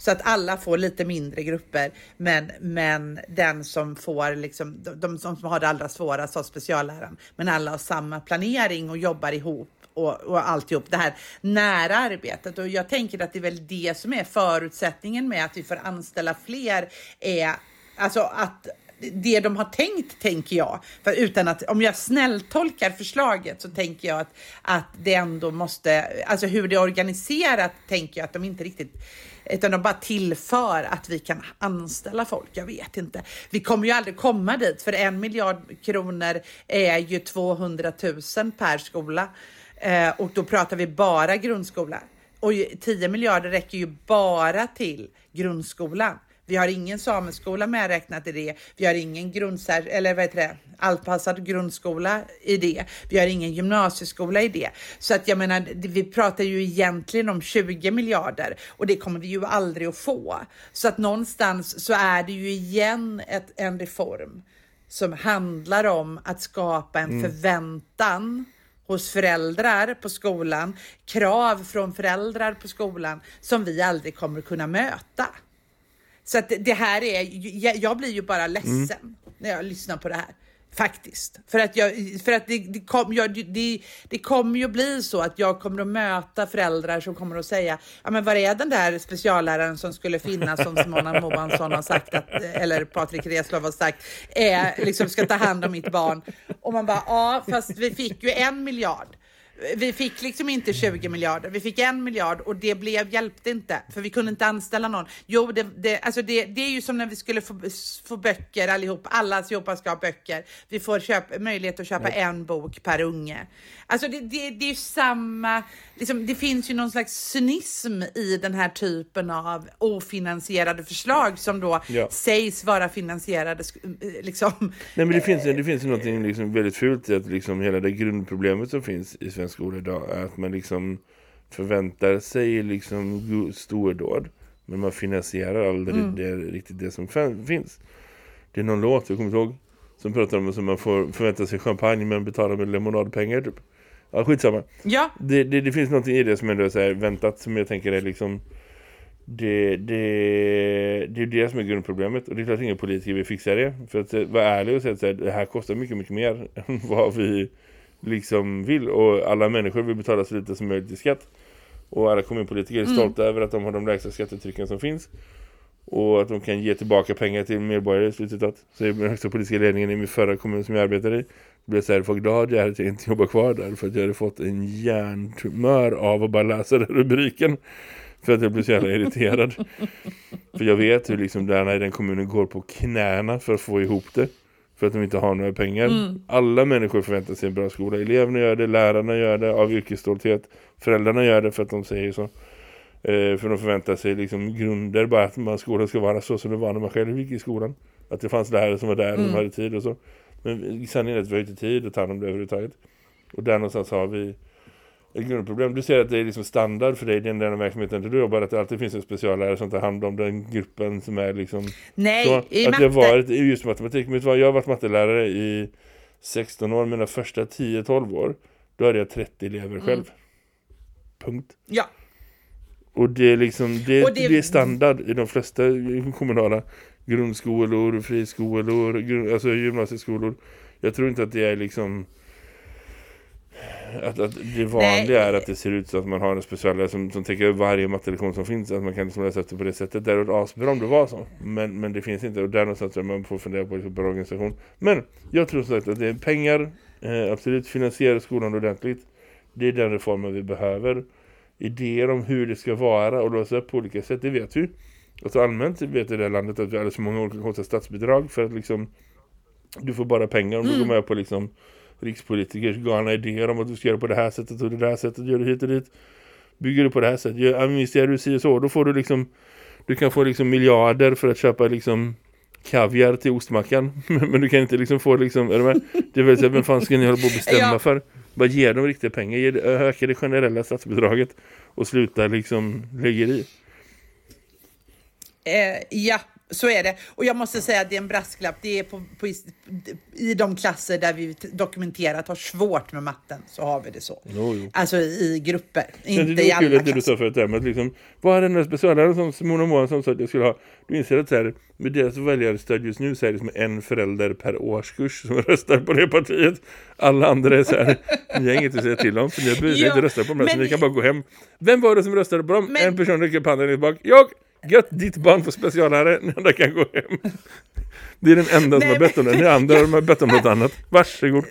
Så att alla får lite mindre grupper, men, men den som får liksom, de, de som har det allra svårast har specialläraren. Men alla har samma planering och jobbar ihop och, och alltihop det här nära arbetet. Och jag tänker att det är väl det som är förutsättningen med att vi får anställa fler är alltså att det de har tänkt, tänker jag. För utan att, om jag snälltolkar förslaget så tänker jag att, att det ändå måste, alltså hur det är organiserat tänker jag att de inte riktigt utan de bara tillför att vi kan anställa folk. Jag vet inte. Vi kommer ju aldrig komma dit för en miljard kronor är ju 200 000 per skola eh, och då pratar vi bara grundskola och 10 miljarder räcker ju bara till grundskolan. Vi har ingen sameskola medräknat i det. Vi har ingen grundsär, eller vad heter det, anpassad grundskola i det. Vi har ingen gymnasieskola i det. Så att jag menar, vi pratar ju egentligen om 20 miljarder och det kommer vi ju aldrig att få. Så att någonstans så är det ju igen ett, en reform som handlar om att skapa en mm. förväntan hos föräldrar på skolan, krav från föräldrar på skolan som vi aldrig kommer att kunna möta. Så att det här är, jag blir ju bara ledsen mm. när jag lyssnar på det här. Faktiskt. För att, jag, för att det, det, kom, jag, det, det kommer ju bli så att jag kommer att möta föräldrar som kommer att säga, ja men var är den där specialläraren som skulle finnas som Simona Moansson har sagt, att, eller Patrik Reslov har sagt, är, liksom ska ta hand om mitt barn. Och man bara, ja fast vi fick ju en miljard vi fick liksom inte 20 miljarder, vi fick en miljard och det blev, hjälpte inte för vi kunde inte anställa någon. Jo, det, det, alltså det, det är ju som när vi skulle få, få böcker allihop, alla allihopa ska ha böcker. Vi får köpa, möjlighet att köpa mm. en bok per unge. Alltså det, det, det är ju samma, liksom, det finns ju någon slags cynism i den här typen av ofinansierade förslag som då ja. sägs vara finansierade. Liksom. Nej men det finns, det finns någonting liksom väldigt fult i att liksom hela det grundproblemet som finns i svensk skola idag är att man liksom förväntar sig liksom stordåd men man finansierar aldrig mm. det, riktigt det som finns. Det är någon låt, jag kommer ihåg, som pratar om att man får förvänta sig champagne men betala med lemonadpengar typ. Ja, skitsamma. Ja. Det, det, det finns något i det som ändå är så här väntat som jag tänker är liksom det, det, det är det som är grundproblemet och det är klart att inga politiker vill fixa det för att eh, vara ärlig och säga att det här kostar mycket, mycket mer [LAUGHS] än vad vi liksom vill. Och alla människor vill betala så lite som möjligt i skatt. Och alla kommunpolitiker är mm. stolta mm. över att de har de lägsta skattetrycken som finns. Och att de kan ge tillbaka pengar till medborgare i slutet att säger den högsta politiska ledningen i min förra kommun som jag arbetade i. Blev så här för glad jag att jag inte jobbar kvar där för att jag hade fått en hjärntumör av att bara läsa den rubriken. För att jag blev så jävla irriterad. [LAUGHS] För jag vet hur liksom där i den kommunen går på knäna för att få ihop det för att de inte har några pengar. Mm. Alla människor förväntar sig en bra skola. Eleverna gör det, lärarna gör det av yrkesstolthet. Föräldrarna gör det för att de säger så. Eh, för de förväntar sig liksom grunder bara att man, skolan ska vara så som det var när man själv gick i skolan. Att det fanns lärare som var där och mm. de hade tid och så. Men sanningen är att vi har inte tid att ta hand om det överhuvudtaget. Och där någonstans har vi ett grundproblem. Du ser att det är liksom standard för dig, den där verksamheten där du jobbar, att det alltid finns en speciallärare som tar hand om den gruppen som är liksom... Nej, så, i att matte. Jag varit i just matematik. Men jag har varit mattelärare i 16 år, mina första 10-12 år. Då hade jag 30 elever mm. själv. Punkt. Ja. Och det är liksom det, det... det, är standard i de flesta kommunala grundskolor, friskolor, grund, alltså gymnasieskolor. Jag tror inte att det är liksom att, att det vanliga Nej. är att det ser ut så att man har en specialare som, som täcker varje mattelektion som finns. Att man kan liksom läsa efter på det sättet. Det är asbra om det var så. Men, men det finns inte. Och där någonstans tror man får fundera på liksom, bra organisation. Men jag tror så att det är pengar. Eh, absolut finansiera skolan ordentligt. Det är den reformen vi behöver. Idéer om hur det ska vara och låsa upp på olika sätt, det vet vi. Alltså allmänt vet i det här landet att vi har alldeles för många olika statsbidrag för att liksom du får bara pengar om mm. du går med på liksom rikspolitikers galna idéer om att du ska göra på det här sättet och det här sättet, gör du hit och dit. Bygger du på det här sättet, gör, du si och så, då får du liksom du kan få liksom miljarder för att köpa liksom kaviar till ostmackan. [LAUGHS] Men du kan inte liksom få liksom, är du med? Det är väl så, vem fan ska ni hålla på att bestämma ja. för? Bara ge dem riktiga pengar, ge, öka det generella statsbidraget och sluta liksom lägga i. Eh, ja, så är det. Och jag måste säga att det är en brasklapp. Det är på, på, i de klasser där vi dokumenterat har svårt med matten så har vi det så. Jo, jo. Alltså i grupper, inte det i alla klasser. Det du sa förut, att liksom, vad är den där specialaren som Simona Månsson sa att jag skulle ha? Du inser att så här, med deras väljarstöd just nu så är det som en förälder per årskurs som [LAUGHS] röstar på det partiet. Alla andra är så här, ni har inget att säga till om för ni har inte röstat på dem så ni kan bara gå hem. Vem var det som röstade på dem? Men, en person rycker pannan i bak. Jag! Gött, ditt barn får specialare, den andra kan gå hem. Det är den enda som har bett om det, den andra har bett om något annat. Varsågod.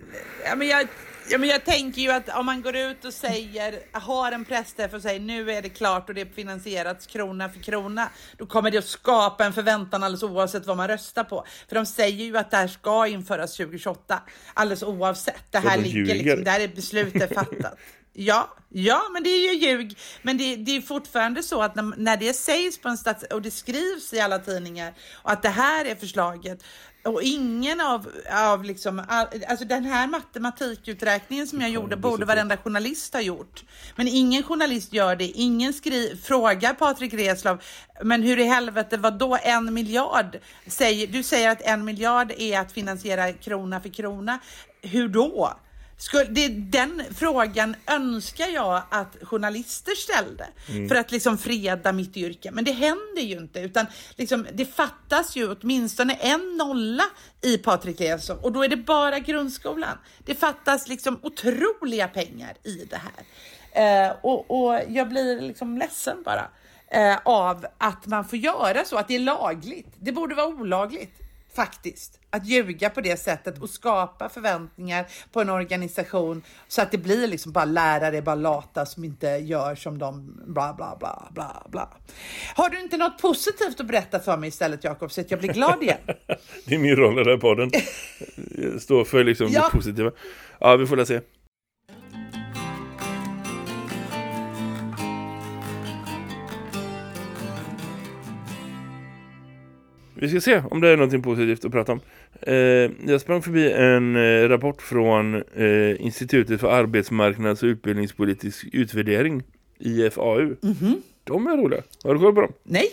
Ja, men jag, ja, men jag tänker ju att om man går ut och säger, har en pressträff och säger nu är det klart och det är finansierats krona för krona, då kommer det att skapa en förväntan alldeles oavsett vad man röstar på. För de säger ju att det här ska införas 2028, alldeles oavsett. Det här ligger liksom, där är beslutet fattat. Ja, ja, men det är ju ljug. Men det, det är fortfarande så att när, när, det sägs på en stats och det skrivs i alla tidningar och att det här är förslaget och ingen av, av liksom, alltså den här matematikuträkningen som jag ja, gjorde borde varenda journalist ha gjort. Men ingen journalist gör det. Ingen skri frågar Patrik Reslov, men hur i helvete, vad då en miljard? Säger, du säger att en miljard är att finansiera krona för krona. Hur då? Skulle, det, den frågan önskar jag att journalister ställde mm. för att liksom freda mitt yrke. Men det händer ju inte, utan liksom, det fattas ju åtminstone en nolla i Patrik Lesson och då är det bara grundskolan. Det fattas liksom otroliga pengar i det här. Eh, och, och jag blir liksom ledsen bara eh, av att man får göra så, att det är lagligt. Det borde vara olagligt faktiskt. Att ljuga på det sättet och skapa förväntningar på en organisation så att det blir liksom bara lärare, bara lata som inte gör som de bla bla bla bla bla. Har du inte något positivt att berätta för mig istället Jakob så att jag blir glad igen? [LAUGHS] det är min roll i den här podden. [LAUGHS] Stå för liksom ja. det positiva. Ja, vi får väl se. Vi ska se om det är något positivt att prata om. Eh, jag sprang förbi en eh, rapport från eh, Institutet för arbetsmarknads- och utbildningspolitisk utvärdering, IFAU. Mm -hmm. De är roliga. Har du koll på dem? Nej.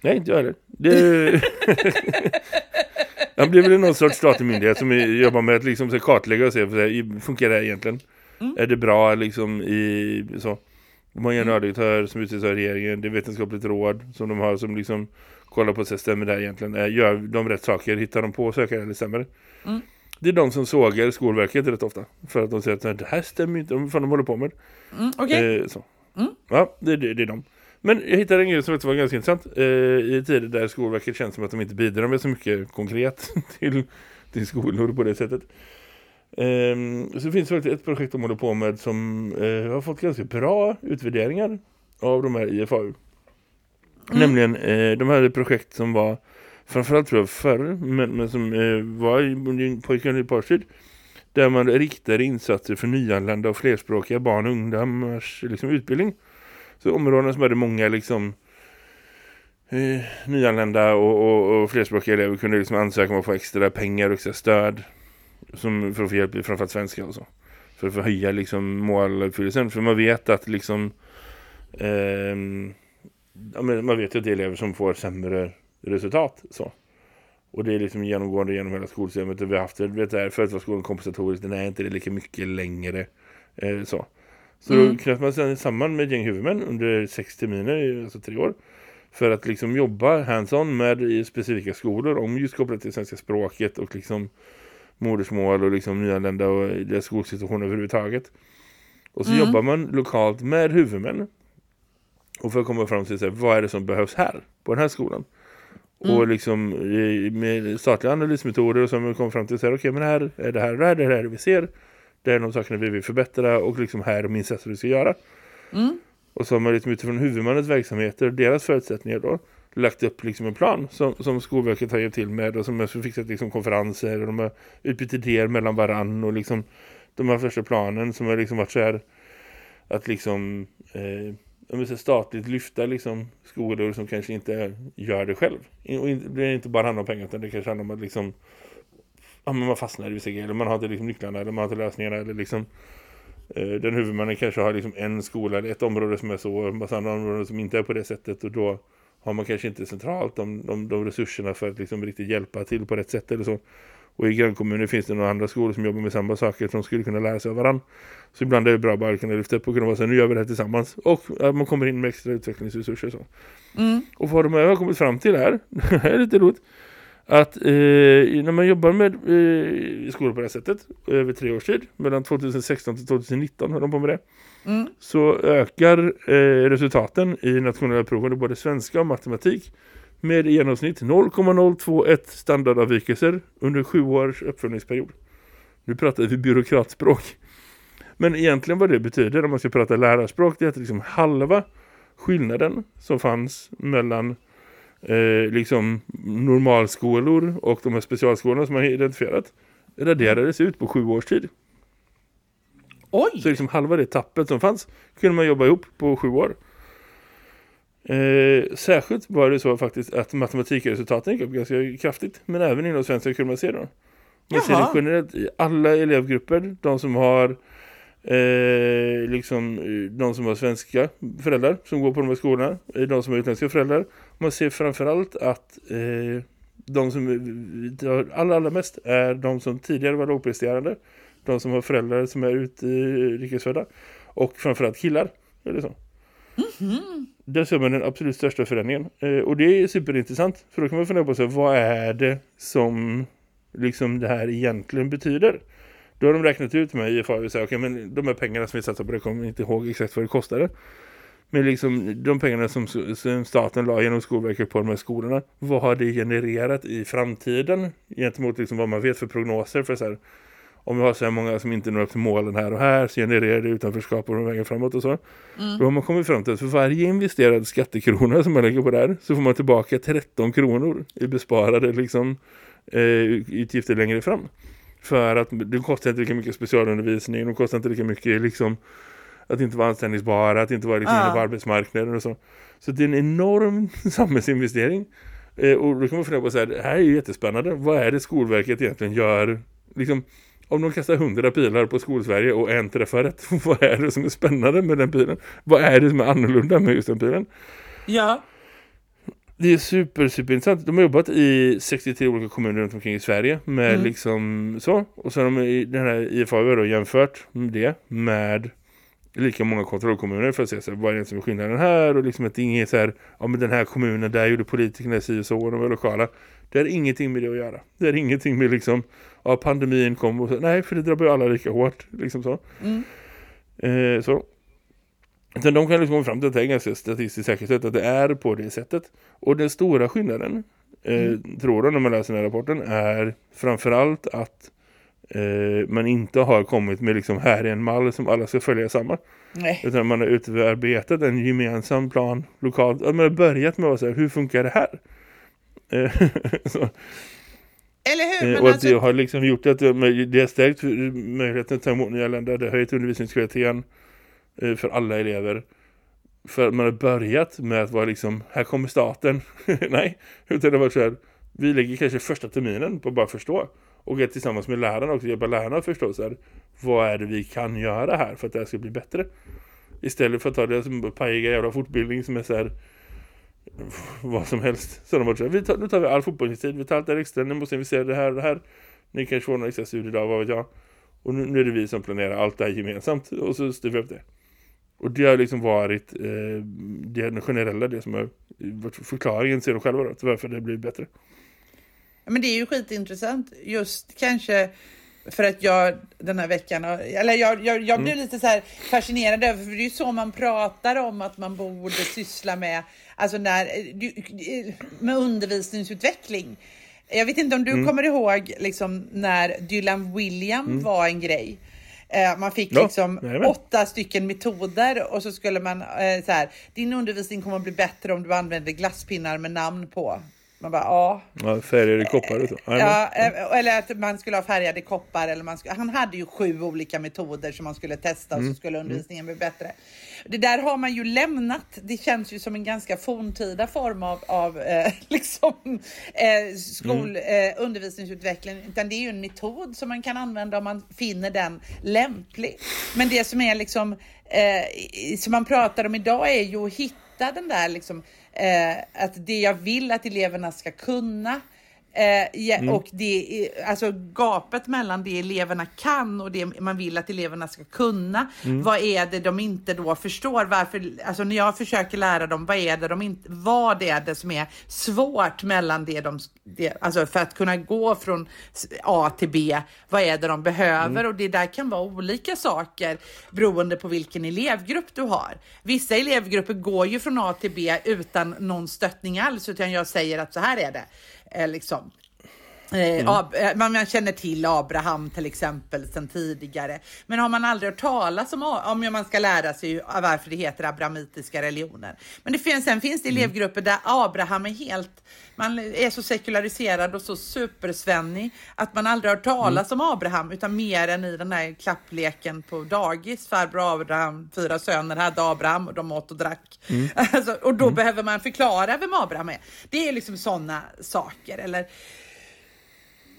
Nej, inte jag heller. Det... Han [LAUGHS] blir väl någon sorts statlig myndighet som jobbar med att liksom kartlägga och se hur funkar det här egentligen? Mm. Är det bra liksom i så? De har en generaldirektör som utses av regeringen, det är vetenskapligt råd som de har som liksom kolla på sig stämmer det egentligen. Eh, gör de rätt saker? Hittar de på sökare eller stämmer mm. det? är de som sågar Skolverket rätt ofta. För att de säger att det här stämmer inte. Vad de håller på med. Mm, okay. eh. Mm. Ja, det, det, det, är de. Men jag hittade en grej som var ganska intressant. Eh, I tider där Skolverket känns som att de inte bidrar med så mycket konkret [LAUGHS] till, till skolor på det sättet. Eh, så finns det faktiskt ett projekt de håller på med som eh, har fått ganska bra utvärderingar av de här IFAU. Mm. Nämligen, eh, de hade projekt som var framförallt tror jag förr, men, men som eh, var i pojkarna i Parstid där man riktade insatser för nyanlända och flerspråkiga barn och ungdomars liksom, utbildning. Så områden som hade många liksom eh, nyanlända och, och, och flerspråkiga elever kunde liksom ansöka om att få extra pengar och stöd som, för att få hjälp i framförallt svenska och så. För att höja liksom måluppfyllelsen. För man vet att liksom eh, ja, men man vet ju att det är elever som får sämre resultat så. Och det är liksom genomgående genom hela skolsystemet. Vi har haft det, vet det förut var skolan kompensatorisk, den är inte det lika mycket längre. Eh, så så mm. då knöt man sig samman med gäng huvudmän under sex terminer, alltså tre år. För att liksom jobba hands-on med i specifika skolor om just kopplat till svenska språket och liksom modersmål och liksom nyanlända och deras skolsituation överhuvudtaget. Och så Mm. jobbar man lokalt med huvudmän. Och för att komma fram till så här, vad är det som behövs här på den här skolan. Mm. Och liksom med statliga analysmetoder man kommit fram till så här, okej men här är det här, det här, det här vi ser. Det är de sakerna vi vill förbättra och liksom här är de insatser vi ska göra. Mm. Och så har man liksom utifrån huvudmannens verksamheter och deras förutsättningar då lagt upp liksom en plan som, som Skolverket har hjälpt till med och som har fixat liksom konferenser och de har utbytt idéer mellan varann och liksom de här första planen som har liksom varit så här att liksom eh, jag statligt lyfta liksom skolor som kanske inte gör det själv. Och det är inte bara handlar om pengar utan det kanske handlar om att liksom ja, men man fastnar i vissa grejer eller man har inte liksom nycklarna eller man har inte lösningarna eller liksom eh, den huvudmannen kanske har liksom en skola eller ett område som är så och en massa andra områden som inte är på det sättet och då har man kanske inte centralt de, de, de resurserna för att liksom riktigt hjälpa till på rätt sätt eller så. Och i grannkommuner finns det några andra skolor som jobbar med samma saker som skulle kunna lära sig av varandra. Så ibland är det bra bara att kunna lyfta upp och kunna vara så nu gör vi det här tillsammans. Och att man kommer in med extra utvecklingsresurser och så. Mm. Och vad de har kommit fram till här, [LAUGHS] det här är lite roligt, att eh, när man jobbar med eh, skolor på det här sättet över tre års tid, mellan 2016 till 2019 har de på med det, Mm. så ökar eh, resultaten i nationella proven i både svenska och matematik med i genomsnitt 0,021 standardavvikelser under sju års uppföljningsperiod. Nu pratar vi byråkratspråk. Men egentligen vad det betyder om man ska prata lärarspråk det är att liksom halva skillnaden som fanns mellan eh, liksom normalskolor och de här specialskolorna som man har identifierat raderades ut på sju års tid. Oj! Så liksom halva det tappet som fanns kunde man jobba ihop på sju år. Eh, särskilt var det så faktiskt att matematikresultaten gick upp ganska kraftigt. Men även inom svenska kunde man se det. Man ser det generellt i alla elevgrupper. De som har eh, liksom eh, de som har svenska föräldrar som går på de här skolorna. eh, De som har utländska föräldrar. Man ser framförallt att eh, de som drar allra, allra mest är de som tidigare var lågpresterande. De som har föräldrar som är utrikesfödda. Och framförallt killar. Är det så? Där ser man den absolut största förändringen. Eh, och det är superintressant. För då kan man fundera på sig, vad är det som liksom det här egentligen betyder? Då har de räknat ut med IFA och säger, okej men de här pengarna som vi satsar på det kommer inte ihåg exakt vad det kostade. Men liksom de pengarna som, som staten la genom Skolverket på de här skolorna, vad har det genererat i framtiden gentemot liksom vad man vet för prognoser för så här, om vi har så här många som inte når upp till målen här och här så genererar det utanförskap och vägen framåt och så. Då har man kommit fram till att för varje investerad skattekrona som man lägger på där så får man tillbaka 13 kronor i besparade liksom, eh, utgifter längre fram. För att det kostar inte lika mycket specialundervisning, det kostar inte lika mycket liksom, att inte vara anställningsbara, att inte vara liksom, Ah. på arbetsmarknaden och så. Så det är en enorm [LAUGHS] samhällsinvestering. Eh, och då kan man fundera på så här, det här är ju jättespännande. Vad är det Skolverket egentligen gör? Liksom, om de kastar hundra pilar på Skolsverige och en träffar rätt, [LAUGHS] vad är det som är spännande med den pilen? Vad är det som är annorlunda med just den pilen? Ja. Det är super, super intressant. De har jobbat i 63 olika kommuner runt omkring i Sverige med Mm. liksom så. Och så har de i den här IFAU då jämfört det med lika många kontrollkommuner för att se så här, vad är det som är skillnaden här och liksom att det inget så här, ja men den här kommunen där gjorde politikerna si och så och de var lokala. Det har ingenting med det att göra. Det har ingenting med liksom, ja pandemin kom och så, nej för det drabbar ju alla lika hårt liksom så. Mm. Eh, så. Utan de kan liksom komma fram till att det är ganska statistiskt säkerställt att det är på det sättet. Och den stora skillnaden, eh, tror de när man läser den här rapporten, är framförallt att eh, man inte har kommit med liksom här är en mall som alla ska följa samma. Nej. Utan man har utarbetat en gemensam plan lokalt. Att man har börjat med att säga, hur funkar det här? Eh, [LAUGHS] så. Eller hur? Eh, Men och att alltså, det har liksom gjort att det har stärkt möjligheten att ta emot nyanlända. Det har höjt undervisningskvaliteten eh, för alla elever. För man har börjat med att vara liksom, här kommer staten. [LAUGHS] Nej, utan det var så här, vi lägger kanske första terminen på att bara förstå. Och att tillsammans med lärarna också hjälpa lärarna att förstå så här, vad är det vi kan göra här för att det här ska bli bättre. Istället för att ta det som pajiga jävla fortbildning som är så här [LAUGHS] vad som helst. Så de var så här, vi tar, nu tar vi all fotbollstid, vi tar allt det här extra, nu måste vi se det här och det här. Ni kanske får några extra studiedag, vad vet jag. Och nu, nu är det vi som planerar allt det här gemensamt och så styr vi upp det. Och det har liksom varit eh, det generella, det som har varit förklaringen ser de själva då, till varför det blir bättre. Men det är ju skitintressant. Just kanske för att jag den här veckan, eller jag, jag, jag blev mm. lite så här fascinerad över, för det är ju så man pratar om att man borde syssla med, alltså när, med undervisningsutveckling. Jag vet inte om du mm. kommer ihåg liksom när Dylan William mm. var en grej. Eh, man fick ja, liksom åtta stycken metoder och så skulle man eh, så här. Din undervisning kommer att bli bättre om du använder glasspinnar med namn på. Man bara, ja. ja färgade koppar och så. Ja, eh, eller att man skulle ha färgade koppar. Eller man skulle, han hade ju sju olika metoder som man skulle testa och så mm. skulle mm. undervisningen bli bättre. Det där har man ju lämnat. Det känns ju som en ganska forntida form av, av eh, [LAUGHS] liksom, eh, skol, mm. eh, undervisningsutveckling. Utan det är ju en metod som man kan använda om man finner den lämplig. Men det som är liksom, eh, som man pratar om idag är ju att hitta den där liksom, eh, att det jag vill att eleverna ska kunna Eh, ja, mm. Och det, alltså gapet mellan det eleverna kan och det man vill att eleverna ska kunna. Mm. Vad är det de inte då förstår? Varför, alltså när jag försöker lära dem, vad är det de inte, vad är det som är svårt mellan det de, det, alltså för att kunna gå från A till B, vad är det de behöver? Mm. Och det där kan vara olika saker beroende på vilken elevgrupp du har. Vissa elevgrupper går ju från A till B utan någon stöttning alls, utan jag säger att så här är det eh, liksom. Mm. Eh, man känner till Abraham till exempel sedan tidigare. Men har man aldrig hört talas om, om man ska lära sig varför det heter abrahamitiska religioner. Men det finns, sen finns det mm. elevgrupper där Abraham är helt, man är så sekulariserad och så supersvennig att man aldrig har hört talas mm. om Abraham utan mer än i den där klappleken på dagis. Farbror Abraham, fyra söner hade Abraham och de åt och drack. Mm. [LAUGHS] Alltså, och då mm. behöver man förklara vem Abraham är. Det är liksom sådana saker. Eller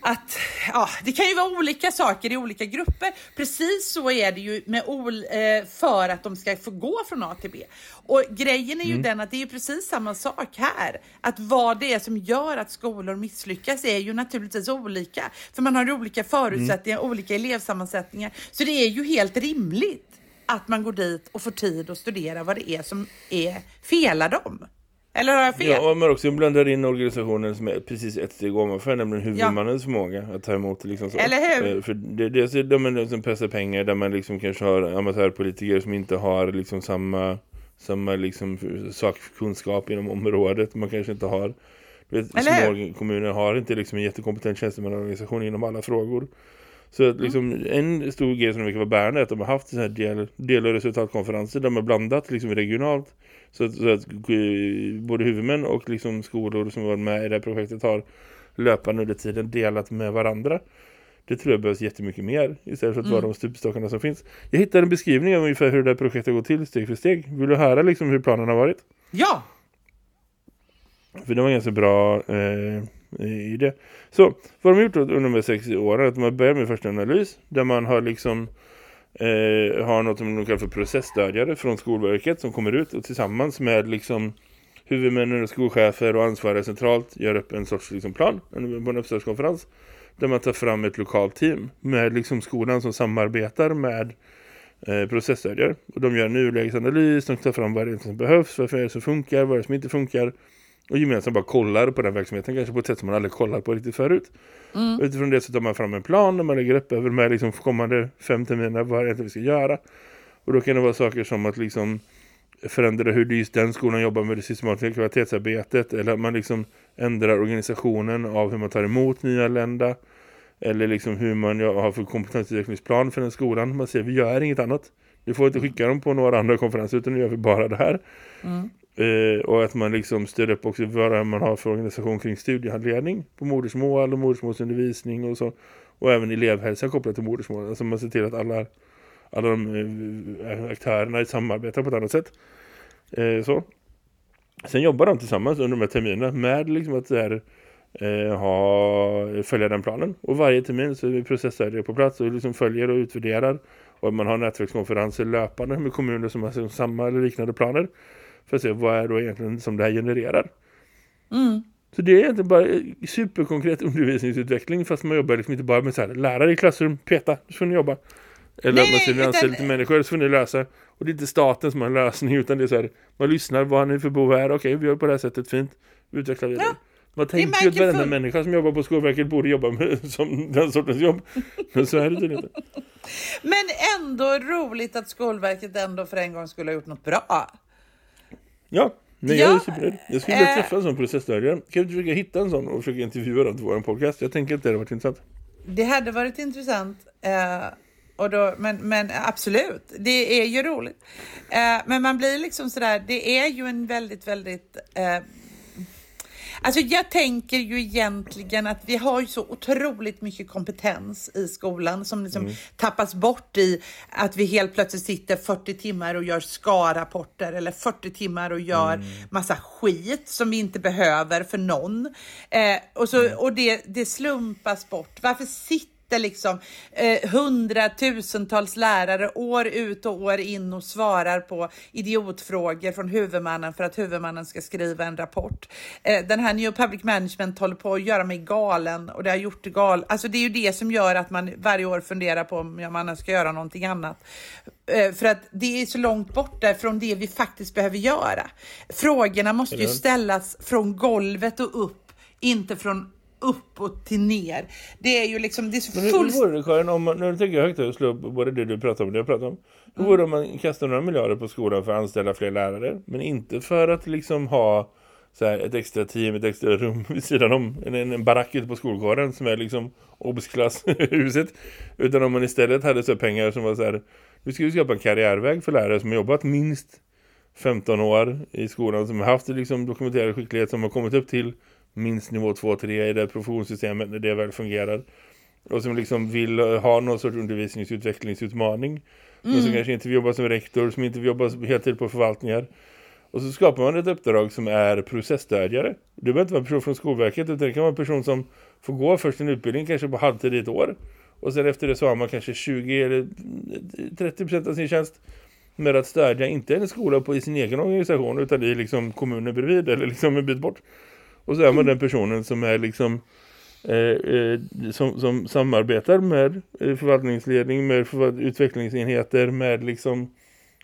att ja, det kan ju vara olika saker i olika grupper. Precis så är det ju med ol, eh, för att de ska få gå från A till B. Och grejen är ju mm. den att det är precis samma sak här. Att vad det är som gör att skolor misslyckas är ju naturligtvis olika. För man har olika förutsättningar, mm. olika elevsammansättningar. Så det är ju helt rimligt att man går dit och får tid att studera vad det är som är felar dem. Eller har jag fel? Ja, men också blandar in organisationen som är precis ett steg ovanför, nämligen huvudmannens ja. förmåga att ta emot liksom så. Eller hur? Eh, för det, det är de som pressar pengar där man liksom kanske har amatörpolitiker som inte har liksom samma, samma liksom sakkunskap inom området. Man kanske inte har vet, små kommuner har inte liksom en jättekompetent tjänstemannaorganisation inom alla frågor. Så att liksom, mm. en stor grej som verkar vara bärande är att de har haft så här del, del- och resultatkonferenser där de har blandat liksom regionalt. Så att, så att både huvudmän och liksom skolor som var med i det här projektet har löpande under tiden delat med varandra. Det tror jag behövs jättemycket mer istället för att mm. vara de stupstockarna som finns. Jag hittade en beskrivning av ungefär hur det här projektet går till steg för steg. Vill du höra liksom hur planen har varit? Ja! För det var ganska bra eh, i det. Så, vad de har gjort under de här sex åren är att de har börjat med första analys där man har liksom eh, har något som de kallar för processstödjare från Skolverket som kommer ut och tillsammans med liksom huvudmännen och skolchefer och ansvariga centralt gör upp en sorts liksom plan en, på en uppstartskonferens där man tar fram ett lokalt team med liksom skolan som samarbetar med eh, processstödjare. Och de gör en nulägesanalys, de tar fram vad det är som behövs, vad är det som funkar, vad är det som inte funkar och gemensamt bara kollar på den verksamheten kanske på ett sätt som man aldrig kollat på riktigt förut. Mm. Och utifrån det så tar man fram en plan när man lägger upp över de här liksom kommande fem terminerna vad är det vi ska göra. Och då kan det vara saker som att liksom förändra hur just den skolan jobbar med det systematiska kvalitetsarbetet eller att man liksom ändrar organisationen av hur man tar emot nyanlända eller liksom hur man har för kompetensutvecklingsplan för den skolan. Man säger vi gör inget annat. Du får inte skicka dem på några andra konferenser utan nu gör vi bara det här. Mm. Eh, och att man liksom stöder upp också vad man har för organisation kring studiehandledning på modersmål och modersmålsundervisning och så. Och även elevhälsa kopplat till modersmål. Alltså man ser till att alla, alla de eh, aktörerna samarbetar på ett annat sätt. Eh, så. Sen jobbar de tillsammans under de här terminerna med liksom att där, eh, ha, följa den planen. Och varje termin så är vi på plats och liksom följer och utvärderar. Och man har nätverkskonferenser löpande med kommuner som har samma eller liknande planer. För att se vad är då egentligen som det här genererar. Mm. Så det är egentligen bara superkonkret undervisningsutveckling fast man jobbar liksom inte bara med så här, lärare i klassrum, peta, så får ni jobba. Eller nej, att man ser anställa lite människor så får ni lösa. Och det är inte staten som har en lösning utan det är så här, man lyssnar, vad har ni för behov här? Okej, vi gör på det här sättet, fint. Vi utvecklar vidare. Ja. Man tänker ju att varenda människa som jobbar på Skolverket borde jobba med [LAUGHS] som den sortens jobb. Men så är det inte. [LAUGHS] Men ändå roligt att Skolverket ändå för en gång skulle ha gjort något bra. Ja, nej, ja, jag är superrädd. Jag skulle vilja äh, träffa en sån processstödjare. Kan du försöka hitta en sån och försöka intervjua den till vår podcast? Jag tänker att det hade varit intressant. Det hade varit intressant. Eh, och då, men, men absolut, det är ju roligt. Eh, men man blir liksom sådär, det är ju en väldigt, väldigt eh, Alltså jag tänker ju egentligen att vi har ju så otroligt mycket kompetens i skolan som liksom mm. tappas bort i att vi helt plötsligt sitter 40 timmar och gör ska-rapporter eller 40 timmar och gör mm. massa skit som vi inte behöver för någon. Eh, och så, mm. och det, det slumpas bort. Varför sitter sitter liksom eh, hundratusentals lärare år ut och år in och svarar på idiotfrågor från huvudmannen för att huvudmannen ska skriva en rapport. Eh, den här New Public Management håller på att göra mig galen och det har gjort det gal. Alltså det är ju det som gör att man varje år funderar på om man ska göra någonting annat. Eh, för att det är så långt borta från det vi faktiskt behöver göra. Frågorna måste ju ställas från golvet och upp, inte från uppåt till ner. Det är ju liksom, det är så fullt... Hur vore det Karin, om man, nu tänker jag högt och slå upp både det du pratar om och det jag pratar om. Hur vore det om man kastar några miljarder på skolan för att anställa fler lärare, men inte för att liksom ha så här, ett extra team, ett extra rum [LAUGHS] vid sidan om en, en, en barack ute på skolgården som är liksom obsklasshuset. [LAUGHS] Utan om man istället hade så pengar som var så här, nu ska vi skapa en karriärväg för lärare som har jobbat minst 15 år i skolan som har haft liksom dokumenterad skicklighet som har kommit upp till minst nivå 2-3 i det professionssystemet när det väl fungerar. Och som liksom vill ha någon sorts undervisningsutvecklingsutmaning. Mm. Men som kanske inte vill jobba som rektor, som inte vill jobba heltid på förvaltningar. Och så skapar man ett uppdrag som är processstödjare. Det behöver inte vara en person från Skolverket utan det kan vara en person som får gå först en utbildning kanske på halvtid i ett år. Och sen efter det så har man kanske 20 eller 30% av sin tjänst med att stödja inte en skola på i sin egen organisation utan i liksom kommunen bredvid eller liksom en bit bort. Och så är man den personen som är liksom eh, eh, som, som samarbetar med eh, förvaltningsledning, med förvalt utvecklingsenheter, med liksom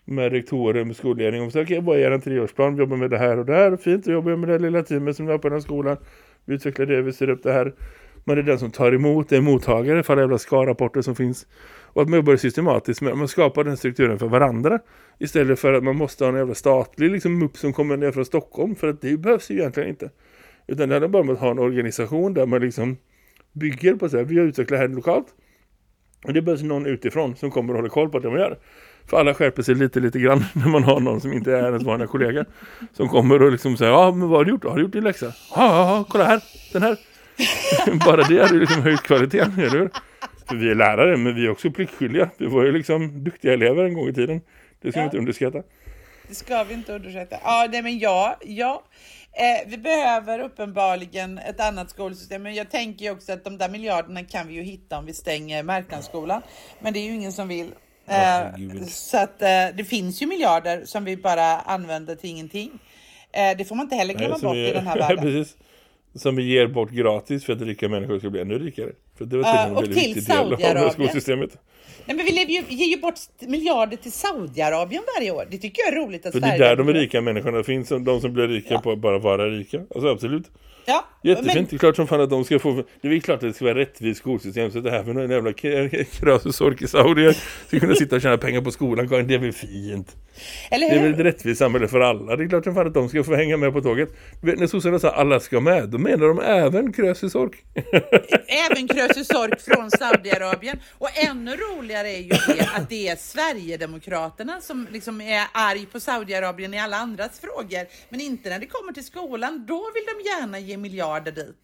med rektorer, med skolledning och så okej, okay, vad är en treårsplan? Vi jobbar med det här och det här, fint, vi jobbar med det lilla teamet som vi har på den skolan. Vi utvecklar det, vi ser upp det här. Man är den som tar emot, det är mottagare för alla jävla ska-rapporter som finns. Och att man jobbar systematiskt med man skapar den strukturen för varandra. Istället för att man måste ha en jävla statlig liksom, mupp som kommer ner från Stockholm. För att det behövs ju egentligen inte. Utan det handlar bara om att ha en organisation där man liksom bygger på så här, vi har utvecklat här lokalt. Och det behövs någon utifrån som kommer och håller koll på det man gör. För alla skärper sig lite, lite grann [LAUGHS] när man har någon som inte är ens vanliga kollega. Som kommer och liksom säger, ja men vad har du gjort? Har du gjort din läxa? Ja, ja, ja, kolla här, den här. [LAUGHS] Bara det hade liksom höjt kvaliteten, eller hur? För vi är lärare, men vi är också pliktskyldiga. Vi var ju liksom duktiga elever en gång i tiden. Det ska ja. vi inte underskatta. Det ska vi inte underskatta. Ja, nej, men ja, ja. Eh, vi behöver uppenbarligen ett annat skolsystem, men jag tänker ju också att de där miljarderna kan vi ju hitta om vi stänger Marknadsskolan. Men det är ju ingen som vill. Eh, så att eh, det finns ju miljarder som vi bara använder till ingenting. Eh, det får man inte heller glömma Nej, bort är, i den här [LAUGHS] världen. Precis. Som vi ger bort gratis för att rika människor ska bli ännu rikare. För det var uh, och till Saudiarabien. Nej, men vi ju, ger ju bort miljarder till Saudiarabien varje år. Det tycker jag är roligt att För det är där de rika människorna finns, de som blir rika ja. på att bara vara rika. Alltså absolut. Ja, Jättefint, men... det är klart som fan att de ska få Det är klart att det ska vara rättvist skolsystem Så det här för någon jävla [LAUGHS] krösusork i Saudi Ska kunna sitta och tjäna pengar på skolan Det är väl fint Eller Det är väl ett rättvist samhälle för alla. Det är klart som fan att de ska få hänga med på tåget. När sossarna sa alla ska med. Då menar de även krösusork [LAUGHS] Även krösusork från Saudiarabien. Och ännu roligare är ju det Att det är Sverigedemokraterna Som liksom är arg på Saudiarabien I alla andras frågor. Men inte när det kommer till skolan. Då vill de gärna ge miljarder dit.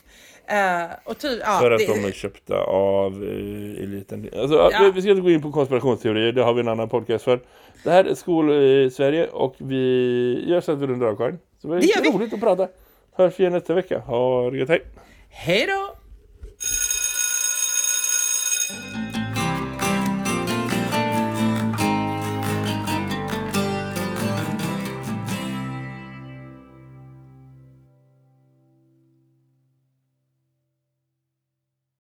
Uh, ty, ja, För att det... de är köpta av uh, eliten. Alltså, ja. Vi ska inte gå in på konspirationsteorier, det har vi en annan podcast för. Det här är skol i Sverige och vi gör så att vi rundar av Karin. Så det är roligt vi. att prata. Hörs igen nästa vecka. Ha det gött, hej! Hej då!